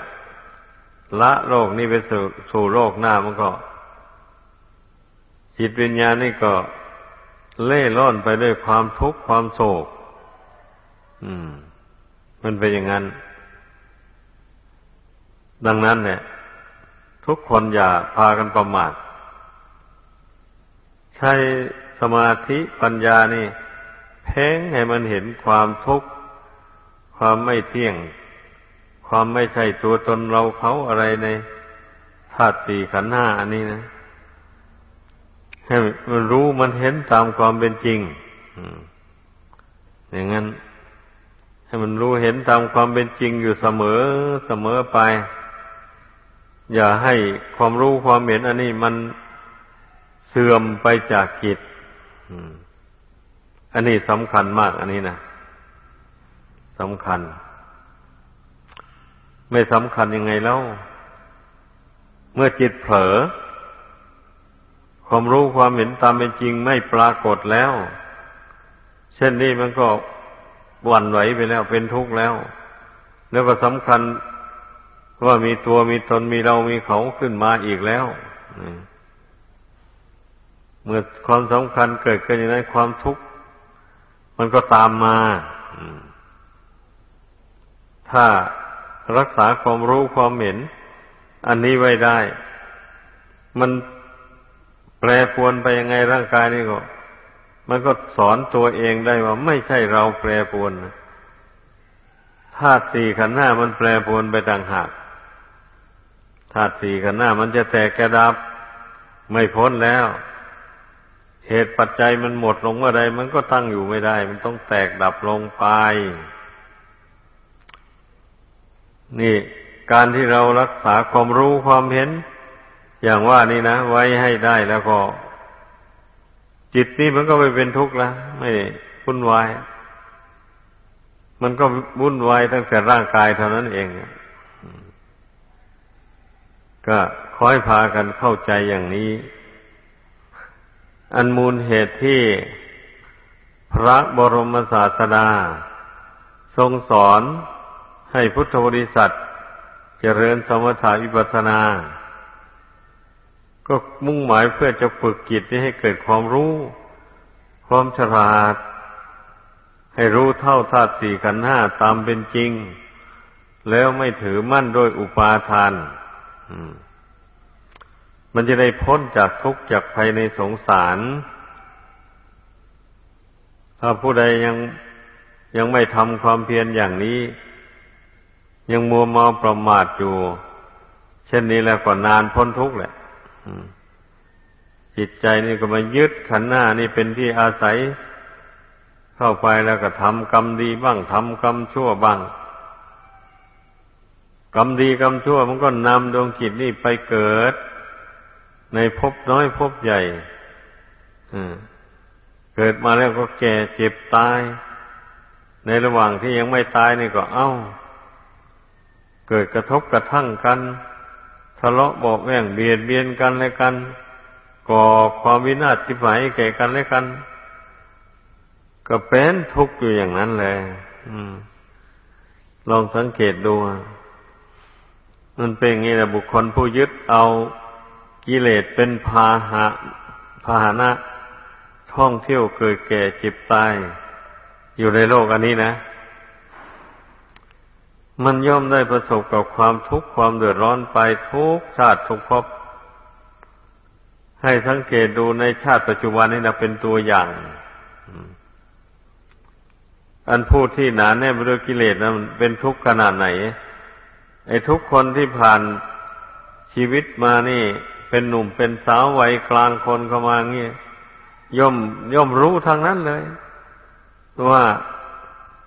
ละโลกนี้ไปสู่สู่โลกหน้ามันก็จิตวิญญาณนี่ก็เล่ร่อนไปด้วยความทุกข์ความโศก อืม มันเป็นอย่างนั้น ดังนั้นเนี่ยทุกคนอย่าพากันประมาท ใช้สมาธิปัญญานี่เพ่งให้มันเห็นความทุกข์ ความไม่เที่ยง ความไม่ใช่ตัวตนเราเขาอะไรในธาตุสี่ขันธ์ห้าอันนี้นะ ให้มันรู้มันเห็นตามความเป็นจริงอย่างนั้น ให้มันรู้เห็นตามความเป็นจริงอยู่เสมอเสมอไป อย่าให้ความรู้ความเห็นอันนี้มัน เสื่อมไปจากจิตอันนี้สำคัญมาก อันนี้นะสำคัญ ไม่สำคัญยังไงแล้ว เมื่อจิตเผลอ ความรู้ความเห็นตามเป็นจริงไม่ปรากฏแล้ว เช่นนี้มันก็หวั่นไหวไปแล้วเป็นทุกข์แล้ว แล้วก็สำคัญว่ามีตัวมีตนมีเรามีเขาขึ้นมาอีกแล้ว เมื่อความสำคัญเกิดขึ้นอย่างนั้นความทุกข์มันก็ตามมาถ้ารักษาความรู้ความเห็น อันนี้ไว้ได้ มันแปรปวนไปยังไงร่างกายนี่ก็ มันก็สอนตัวเองได้ว่า ไม่ใช่เราแปรปวนธาตุสี่ขันธ์ห้ามันแปรปวนไปต่างหากธาตุสี่ขันธ์ห้ามันจะแตกกระดับ ไม่พ้นแล้ว เหตุปัจจัยมันหมดลงเมื่อใดมันก็ตั้งอยู่ไม่ได้ มันต้องแตกดับลงไป นี่ การที่เรารักษาความรู้ความเห็น อย่างว่านี่นะ ไว้ให้ได้แล้วก็ จิตนี่มันก็ไม่เป็นทุกข์ละไม่วุ่นวาย มันก็วุ่นวายตั้งแต่ร่างกายเท่านั้นเองก็คอยพากันเข้าใจอย่างนี้ อันมูลเหตุที่พระบรมศาสดา ทรงสอนให้พุทธบริษัท เจริญสมถะวิปัสนา ก็มุ่งหมายเพื่อจะฝึกจิตนี้ให้เกิดความรู้ ความฉลาด ให้รู้เท่าธาตุสี่ขันธ์ห้าตามเป็นจริง แล้วไม่ถือมั่นโดยอุปาทาน อืม มันจะได้พ้นจากทุกข์จากภัยในสงสาร ถ้าผู้ใดยังยังไม่ทำความเพียรอย่างนี้ ยังมัวเมาประมาทอยู่ เช่นนี้แล้วก็นานพ้นทุกข์แหละจิตใจนี่ก็มายึดขันหน้านี่เป็นที่อาศัย เข้าไปแล้วก็ทำกรรมดีบ้างทำกรรมชั่วบ้างกรรมดีกรรมชั่วมันก็นำดวงจิตนี่ไปเกิด ในภพน้อยภพใหญ่เกิดมาแล้วก็แก่เจ็บตาย ในระหว่างที่ยังไม่ตายนี่ก็เอา้า เกิดกระทบกระทั่งกันทะเลาะบอกแว่งเบียดเบียนกันและกัน ก่อความวินาศทิพายแก่กันและกัน ก็เป็นทุกข์อยู่อย่างนั้นเลยลองสังเกตดูมันเป็นอย่างนี้แหละบุคคลผู้ยึดเอา กิเลสเป็นพาหะพาหนะท่องเที่ยวเกิดแก่เจ็บตาย อยู่ในโลกอันนี้นะ มันย่อมได้ประสบกับความทุกข์ความเดือดร้อนไปทุกชาติทุกภพให้สังเกตดูในชาติปัจจุบันนี้นะเป็นตัวอย่าง อันผู้ที่หนาแน่ไปด้วยกิเลสนะมันเป็นทุกข์ขนาดไหน ไอ้ทุกคนที่ผ่านชีวิตมานี่ เป็นหนุ่มเป็นสาววัยกลางคนเข้ามาเงี้ยย่อมย่อมรู้ทางนั้นเลย ว่า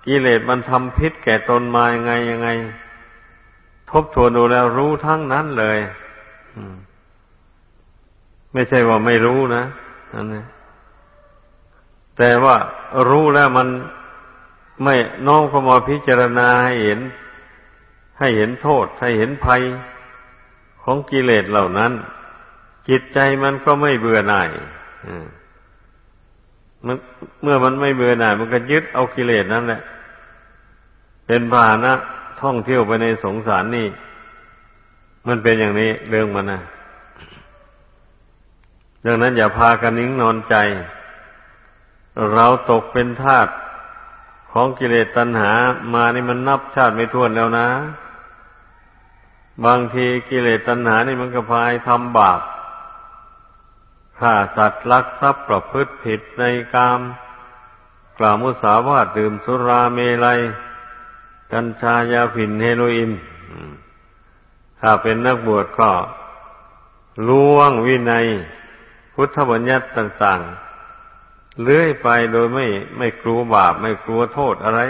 กิเลสมันทำพิษแก่ตนมายังไงยังไง ทบทวนดูแล้วรู้ทั้งนั้นเลยไม่ใช่ว่าไม่รู้นะอันนี้แต่ว่ารู้แล้วมันไม่น้อมเข้ามาพิจารณาให้เห็น ให้เห็นโทษ ให้เห็นภัยของกิเลสเหล่านั้น จิตใจมันก็ไม่เบื่อหน่ายมันเมื่อมันไม่เบื่อหน่าย มันก็ยึดเอากิเลสนั่นแหละ เป็นพานะท่องเที่ยวไปในสงสารนี่ มันเป็นอย่างนี้เรื่องมันนะดังนั้นอย่าพากันนิ่งนอนใจ เราตกเป็นทาสขของกิเลสตัณหา มานี่มันนับชาติไม่ท้วนแล้วนะ บางทีกิเลสตัณหานี่มันก็พายทำบาป ฆ่าสัตว์ลักทรัพย์ประพฤติผิดในกาม กล่าวมุสาวาทดื่มสุราเมลัย กัญชายาฝิ่นเฮโรอีนถ้าเป็นนักบวชก็ล่วงวินัย พุทธบัญญัติต่าง ๆ เลื่อยไปโดยไม่ไม่กลัวบาป ไม่กลัวโทษอะไร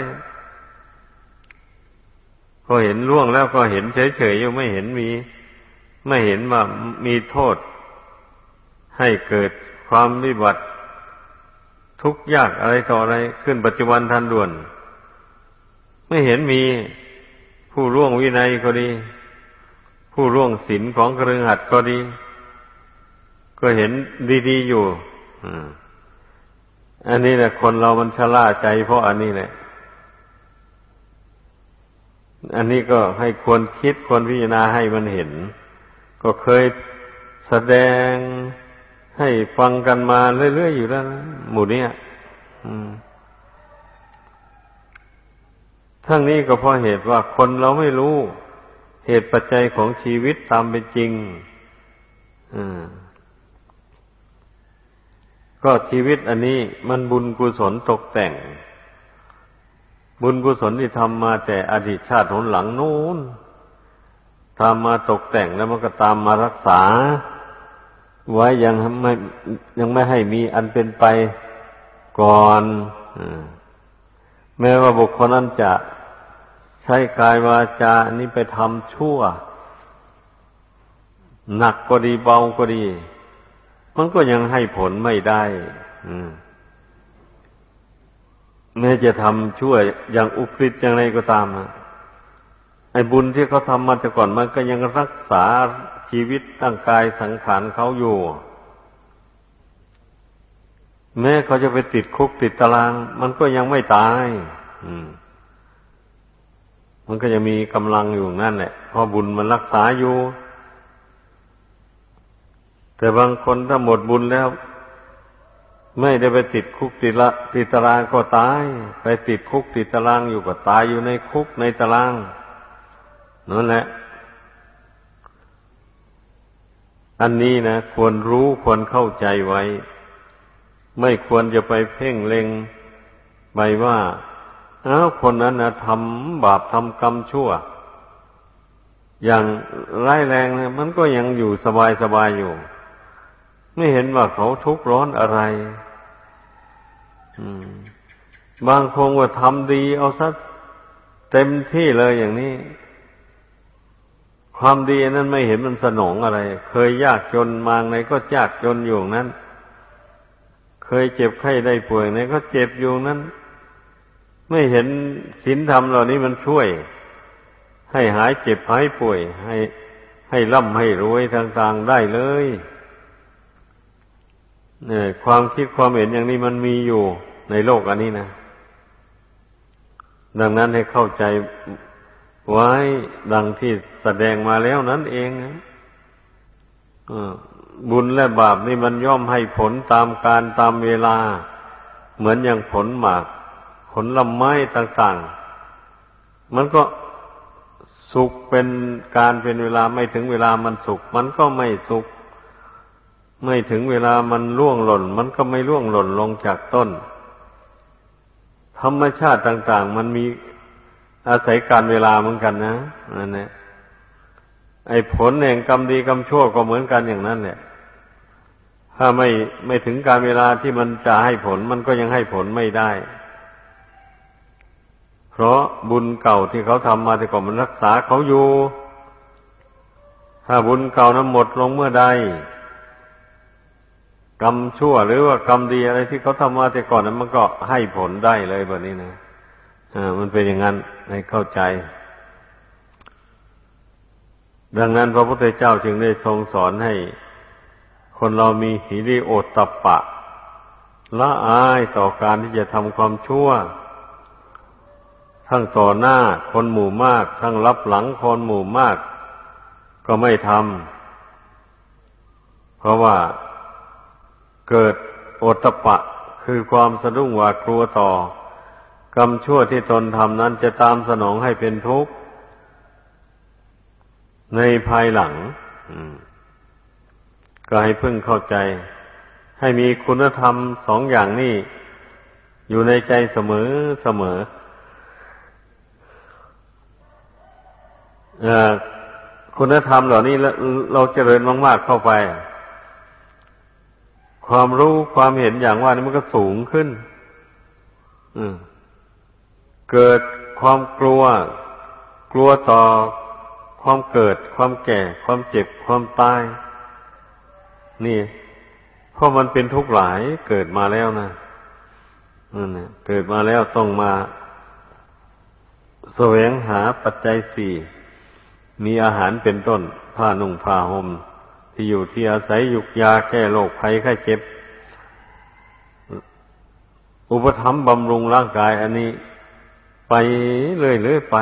ก็เห็นล่วงแล้วก็เห็นเฉยๆอยู่ไม่เห็นมี ไม่เห็นว่ามีโทษ ให้เกิดความวิบัติ ทุกข์ยากอะไรต่ออะไรขึ้นปัจจุบันทันด่วน ไม่เห็นมีผู้ล่วงวินัยก็ดี ผู้ร่วงศีลของกระหัดก็ดี ก็เห็นดีๆอยู่อันนี้แหละคนเรามันชะล่าใจเพราะอันนี้แหละอันนี้ก็ให้ควรคิดควรพิจารณาให้มันเห็น ก็เคยแสดง ให้ฟังกันมาเรื่อยๆอยู่แล้วนะหมู่นี้ทั้งนี้ก็เพราะเหตุว่าคนเราไม่รู้เหตุปัจจัยของชีวิตตามเป็นจริงก็ชีวิตอันนี้มันบุญกุศลตกแต่ง บุญกุศลที่ทำมาแต่อดีตชาติหนหลังนู้นทำมาตกแต่งแล้วมันก็ตามมารักษา ไว้ยังไม่ยังไม่ให้มีอันเป็นไปก่อนแม้ว่าบุคคลนั้นจะใช้กายวาจาอันนี้ไปทำชั่ว หนักก็ดีเบาก็ดี มันก็ยังให้ผลไม่ได้แม้จะทำชั่วอย่างอุกฤษอย่างไรก็ตามไอ้บุญที่เขาทำมาแต่ก่อนมันก็ยังรักษา ชีวิตตั้งกายสังขารเขาอยู่ แม้เขาจะไปติดคุกติดตาราง มันก็ยังไม่ตายมมันก็จะมีกำลังอยู่นั่นแหละเพราะบุญมันรักษาอยู่ แต่บางคนถ้าหมดบุญแล้ว ไม่ได้ไปติดคุกติดละติดตารางก็ตาย ไปติดคุกติดตารางอยู่ก็ตายอยู่ในคุกในตารางนั่นแหละ อันนี้นะ ควรรู้ควรเข้าใจไว้ ไม่ควรจะไปเพ่งเล็งไปว่าอ้าวคนนั้นนะทำบาปทำกรรมชั่ว อย่างร้ายแรงนี่ยมันก็ยังอยู่สบายสบายอยู่ ไม่เห็นว่าเขาทุกข์ร้อนอะไรบางคนว่าทำดีเอาซะเต็มที่เลยอย่างนี้ ความดีนั้นไม่เห็นมันสนองอะไร เคยยากจนมางไงก็ยากจนอยู่นั้น เคยเจ็บไข้ได้ป่วยไงก็เจ็บอยู่นั้น ไม่เห็นศีลธรรมเหล่านี้มันช่วย ให้หายเจ็บหายป่วย ให้ให้ร่ำให้รวยต่างๆได้เลยเนี่ยความคิดความเห็นอย่างนี้มันมีอยู่ในโลกอันนี้นะ ดังนั้นให้เข้าใจ ไว้ดังที่แสดงมาแล้วนั้นเองบุญและบาปนี่มันย่อมให้ผลตามการตามเวลา เหมือนอย่างผลหมาก ผลลำไม้ต่างๆ มันก็สุกเป็นการเป็นเวลาไม่ถึงเวลามันสุก มันก็ไม่สุก ไม่ถึงเวลามันล่วงหล่น มันก็ไม่ล่วงหล่นลงจากต้น ธรรมชาติต่าง ๆ มันมี อาศัยการเวลาเหมือนกันนะนั่นแหละไอ้ผลแห่งกรรมดีกรรมชั่วก็เหมือนกันอย่างนั้นแหละถ้าไม่ไม่ถึงการเวลาที่มันจะให้ผล มันก็ยังให้ผลไม่ได้ เพราะบุญเก่าที่เขาทำมาแต่ก่อนมันรักษาเขาอยู่ ถ้าบุญเก่านั้นหมดลงเมื่อใดกรรมชั่วหรือว่ากรรมดีอะไรที่เขาทำมาแต่ก่อนนั้นมันก็ให้ผลได้เลยแบบนี้นะ มันเป็นอย่างนั้นให้เข้าใจ ดังนั้นพระพุทธเจ้าจึงได้ทรงสอนให้ คนเรามีหิริโอตตะปะ ละอายต่อการที่จะทำความชั่ว ทั้งต่อหน้าคนหมู่มาก ทั้งรับหลังคนหมู่มาก ก็ไม่ทำ เพราะว่าเกิดโอตปะคือความสะดุ้งหวาดกลัวต่อ กรรมชั่วที่ตนทำนั้นจะตามสนองให้เป็นทุกข์ ในภายหลังก็ให้พึ่งเข้าใจ ให้มีคุณธรรมสองอย่างนี้อยู่ในใจเสมอเสมอคุณธรรมเหล่านี้เราเจริญมากๆเข้าไป ความรู้ความเห็นอย่างว่านี่มันก็สูงขึ้น เกิดความกลัว กลัวต่อความเกิด ความแก่ ความเจ็บ ความตาย นี่ เพราะมันเป็นทุกข์หลายเกิดมาแล้วนะนั่นเนี่ยเกิดมาแล้วต้องมาแสวงหาปัจจัยสี่ มีอาหารเป็นต้น ผ้านุ่งผ้าห่มที่อยู่ที่อาศัยยุกยาแก้โรคภัยไข้เจ็บ อุปถัมภ์บำรุงร่างกายอันนี้ ไปเรื่อยๆไป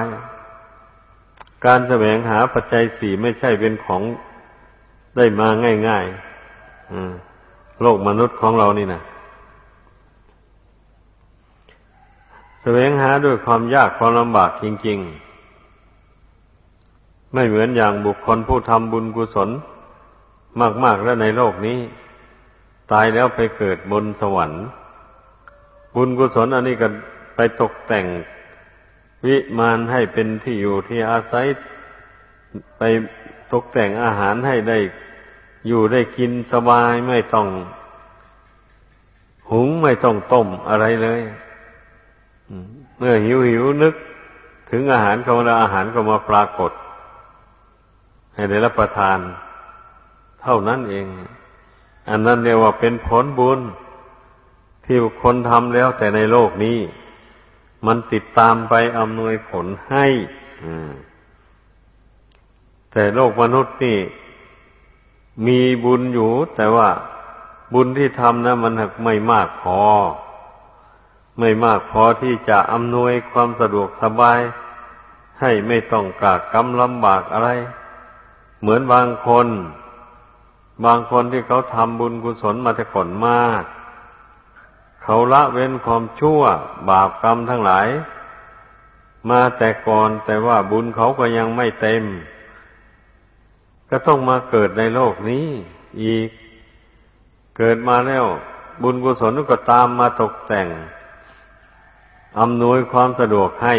การแสวงหาปัจจัยสี่ไม่ใช่เป็นของได้มาง่ายๆโลกมนุษย์ของเรานี่นะแสวงหาด้วยความยากความลำบากจริง ๆ ไม่เหมือนอย่างบุคคลผู้ทำบุญกุศล มาก ๆ แล้วในโลกนี้ ตายแล้วไปเกิดบนสวรรค์ บุญกุศลอันนี้ก็ไปตกแต่ง วิมานให้เป็นที่อยู่ที่อาศัยไปตกแต่งอาหารให้ได้อยู่ได้กินสบายไม่ต้อง หุงไม่ต้องต้มอะไรเลยเมื่อหิวหิวนึก ถึงอาหารก็มาอาหารก็มาปรากฏ ให้ได้รับประทาน เท่านั้นเอง อันนั้นเรียกว่าเป็นผลบุญที่คนทำแล้วแต่ในโลกนี้ มันติดตามไปอำนวยผลให้แต่โลกมนุษย์นี่ มีบุญอยู่ แต่ว่าบุญที่ทำนะมันไม่มากพอ ไม่มากพอที่จะอำนวยความสะดวกสบาย ให้ไม่ต้องกากกำลำบากอะไร เหมือนบางคน บางคนที่เขาทำบุญกุศลมาแต่ก่อนมาก เขาละเว้นความชั่ว บาปกรรมทั้งหลาย มาแต่ก่อนแต่ว่าบุญเขาก็ยังไม่เต็ม ก็ต้องมาเกิดในโลกนี้ อีก เกิดมาแล้ว บุญกุศลก็ตามมาตกแต่งอำนวยความสะดวกให้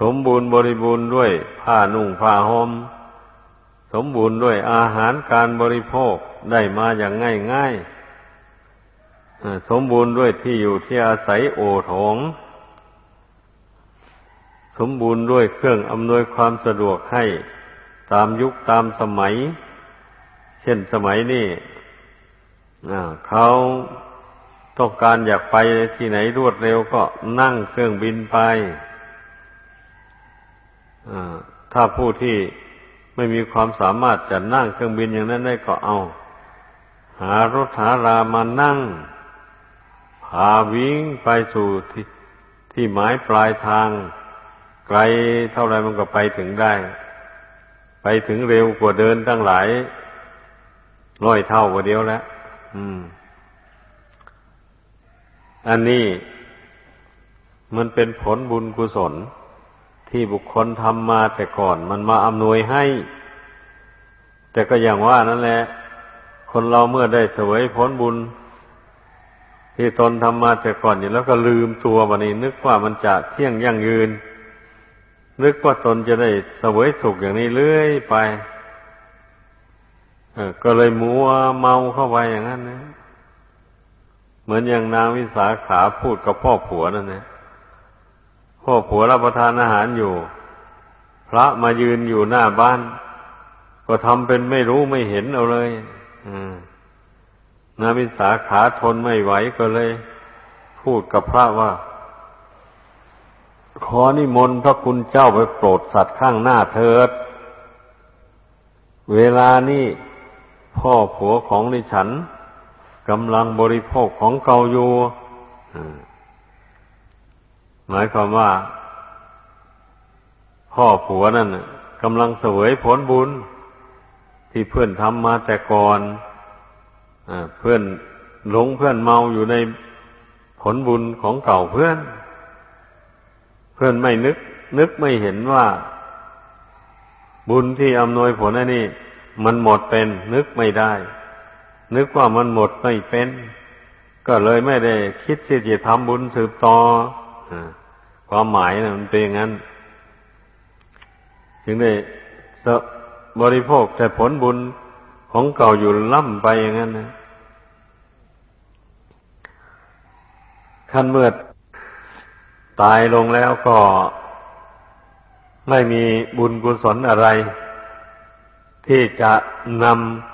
สมบูรณ์บริบูรณ์ด้วยผ้านุ่งผ้าหม่มสมบูรณ์ด้วยอาหารการบริโภคได้มาอย่างง่ายง่าย สมบูรณ์ด้วยที่อยู่ที่อาศัยโอทอง สมบูรณ์ด้วยเครื่องอำนวยความสะดวกให้ตามยุคตามสมัย เช่นสมัยนี้เขาต้องการอยากไปที่ไหนรวดเร็วก็นั่งเครื่องบินไป ถ้าผู้ที่ไม่มีความสามารถจะนั่งเครื่องบินอย่างนั้นได้ก็เอา หารถหารามานั่ง พาวิ่งไปสู่ที่ที่หมายปลายทาง ไกลเท่าไรมันก็ไปถึงได้ ไปถึงเร็วกว่าเดินตั้งหลายร้อยเท่ากว่าเดียวแล้วอืมอันนี้มันเป็นผลบุญกุศล ที่บุคคลทำมาแต่ก่อนมันมาอำนวยให้ แต่ก็อย่างว่านั่นแหละ คนเราเมื่อได้เสวยผลบุญ ที่ตนทำมาแต่ก่อนอยู่แล้วก็ลืมตัววันนี้ นึกว่ามันจะเที่ยงยั่งยืน นึกว่าตนจะได้เสวยสุขอย่างนี้เรื่อยไปก็เลยมัวเมาเข้าไปอย่างนั้นนะเหมือนอย่างนางวิสาขาพูดกับพ่อผัวนั่นนะพ่อผัวรับประทานอาหารอยู่ พระมายืนอยู่หน้าบ้าน ก็ทำเป็นไม่รู้ไม่เห็นเอาเลย นางวิสาขาทนไม่ไหวก็เลย พูดกับพระว่า ขอนิมนต์พระคุณเจ้าไปโปรดสัตว์ข้างหน้าเถิด เวลานี้พ่อผัวของดิฉันกำลังบริโภคของเก่าอยู่หมายความว่า พ่อผัวนั่นกำลังเสวยผลบุญ ที่เพื่อนทำมาแต่ก่อน เพื่อนหลงเพื่อนเมาอยู่ในผลบุญของเก่าเพื่อน เพื่อนไม่นึก นึกไม่เห็นว่า บุญที่อำนวยผลอันนี้ มันหมดเป็น นึกไม่ได้ นึกว่ามันหมดไม่เป็น ก็เลยไม่ได้คิดที่จะทำบุญสืบต่อความหมายนะมันเป็นอย่างนั้นจึงได้บริโภคแต่ผลบุญ ของเก่าอยู่ล่ำไปอย่างนั้นนะขั้นเมื่อตายลงแล้วก็ไม่มีบุญกุศลอะไร ที่จะน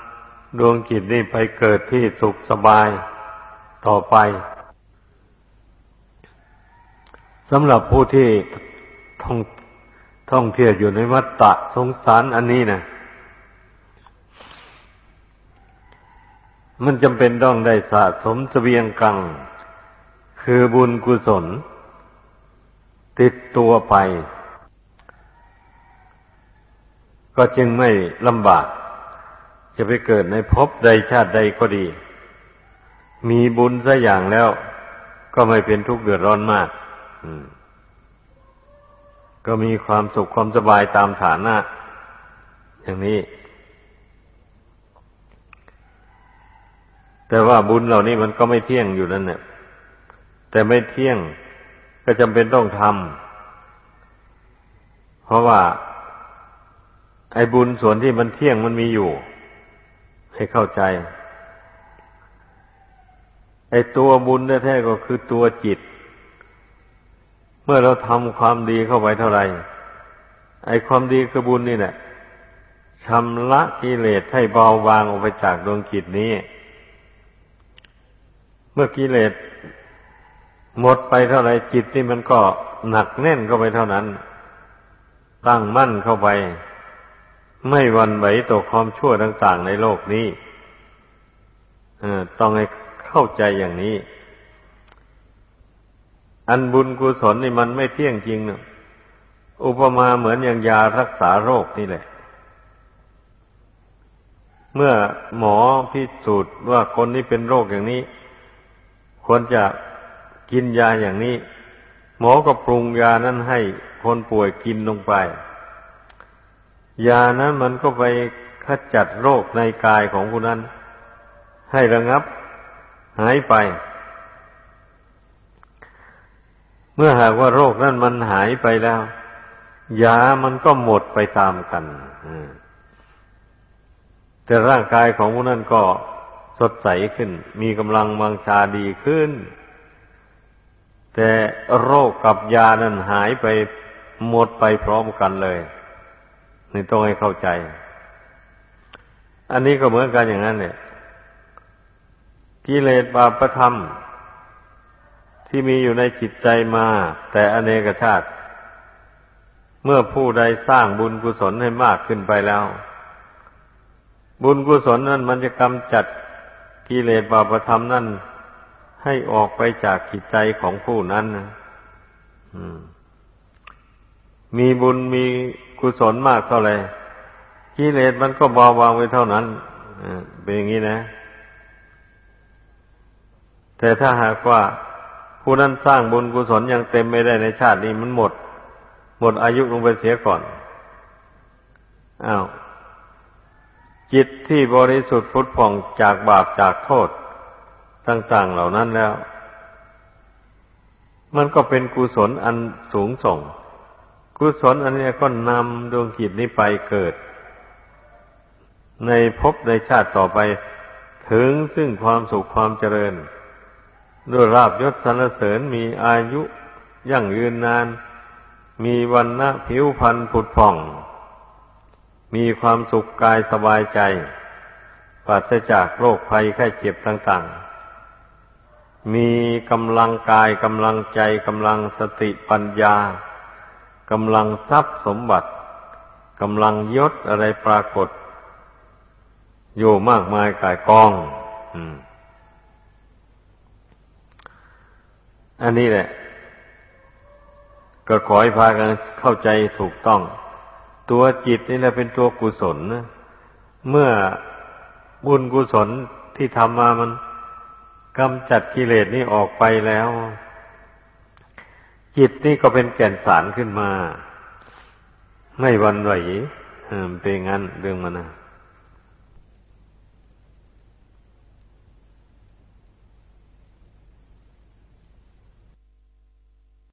ำดวงจิตนี้ไปเกิดที่สุขสบายต่อไปสำหรับผู้ที่ท่องท่องเที่ยวอยู่ในวัฏฏะสงสารอันนี้นะ มันจำเป็นต้องได้สะสมเสบียงกัง คือบุญกุศล ติดตัวไป ก็จึงไม่ลำบาก จะไปเกิดในภพใดชาติใดก็ดี มีบุญสักอย่างแล้วก็ไม่เป็นทุกข์เดือดร้อนมากก็มีความสุขความสบายตามฐานะ อย่างนี้ แต่ว่าบุญเหล่านี้มันก็ไม่เที่ยงอยู่นั่นเนี่ยแต่ไม่เที่ยงก็จำเป็นต้องทำเพราะว่า ไอ้บุญส่วนที่มันเที่ยงมันมีอยู่ ให้เข้าใจ ไอ้ตัวบุญแท้ๆก็คือตัวจิต เมื่อเราทำความดีเข้าไปเท่าไหร่ไอ้ความดีคือบุญนี่แหละชำระกิเลสให้เบาบางออกไปจากดวงจิตนี้ เมื่อกิเลสหมดไปเท่าไรจิตนี่มันก็หนักแน่นเข้าไปเท่านั้น ตั้งมั่นเข้าไป ไม่วันไหวต่อความชั่วต่าง ๆ ในโลกนี้ต้องให้เข้าใจอย่างนี้ อันบุญกุศลนี่มันไม่เที่ยงจริงนะอุปมาเหมือนอย่างยารักษาโรคนี่แหละ เมื่อหมอพิสูจน์ว่าคนนี้เป็นโรคอย่างนี้ ควรจะกินยาอย่างนี้ หมอก็ปรุงยานั้นให้คนป่วยกินลงไป ยานั้นมันก็ไปขจัดโรคในกายของผู้นั้น ให้ระงับหายไป เมื่อหากว่าโรคนั้นมันหายไปแล้ว ยามันก็หมดไปตามกันแต่ร่างกายของผู้นั้นก็ สดใสขึ้น มีกำลังมังชาดีขึ้น แต่โรคกับยานั้นหายไปหมดไปพร้อมกันเลยนี่ต้องให้เข้าใจ อันนี้ก็เหมือนกันอย่างนั้นเนี่ยกิเลสบาปธรรม ที่มีอยู่ในจิตใจมา แต่อเนกชาติ เมื่อผู้ใดสร้างบุญกุศลให้มากขึ้นไปแล้ว บุญกุศลนั้นมันจะกำจัด กิเลสบาปธรรมนั่นให้ออกไปจากจิตใจของผู้นั้นมีบุญมีกุศลมากเท่าไหร่กิเลสมันก็เบาบางไปเท่านั้นเป็นอย่างนี้นะ แต่ถ้าหากว่าผู้นั้นสร้างบุญกุศลยังเต็มไม่ได้ในชาตินี้มันหมด หมดอายุลงไปเสียก่อน อ้าว จิตที่บริสุทธิ์พุทธผ่องจากบาปจากโทษ ต่างๆเหล่านั้นแล้ว มันก็เป็นกุศลอันสูงส่ง กุศลอันนี้ก็นำดวงจิตนี้ไปเกิด ในภพในชาติต่อไป ถึงซึ่งความสุขความเจริญ ด้วยราบยศสรรเสริญมีอายุยั่งยืนนาน มีวันนะผิวพรรณผุดผ่อง มีความสุขกายสบายใจ ปราศจากโรคภัยไข้เจ็บต่างๆ มีกำลังกายกำลังใจกำลังสติปัญญากำลังทรัพย์สมบัติกำลังยศอะไรปรากฏ อยู่มากมายกายกองอันนี้แหละ ก็ขอให้พากันเข้าใจถูกต้อง ตัวจิตนี่แหละเป็นตัวกุศลนะเมื่อบุญกุศลที่ทำมามันกำจัดกิเลสนี่ออกไปแล้ว จิตนี่ก็เป็นแก่นสารขึ้นมา ไม่วันไหวเป็นงั้นเรื่องมันนะ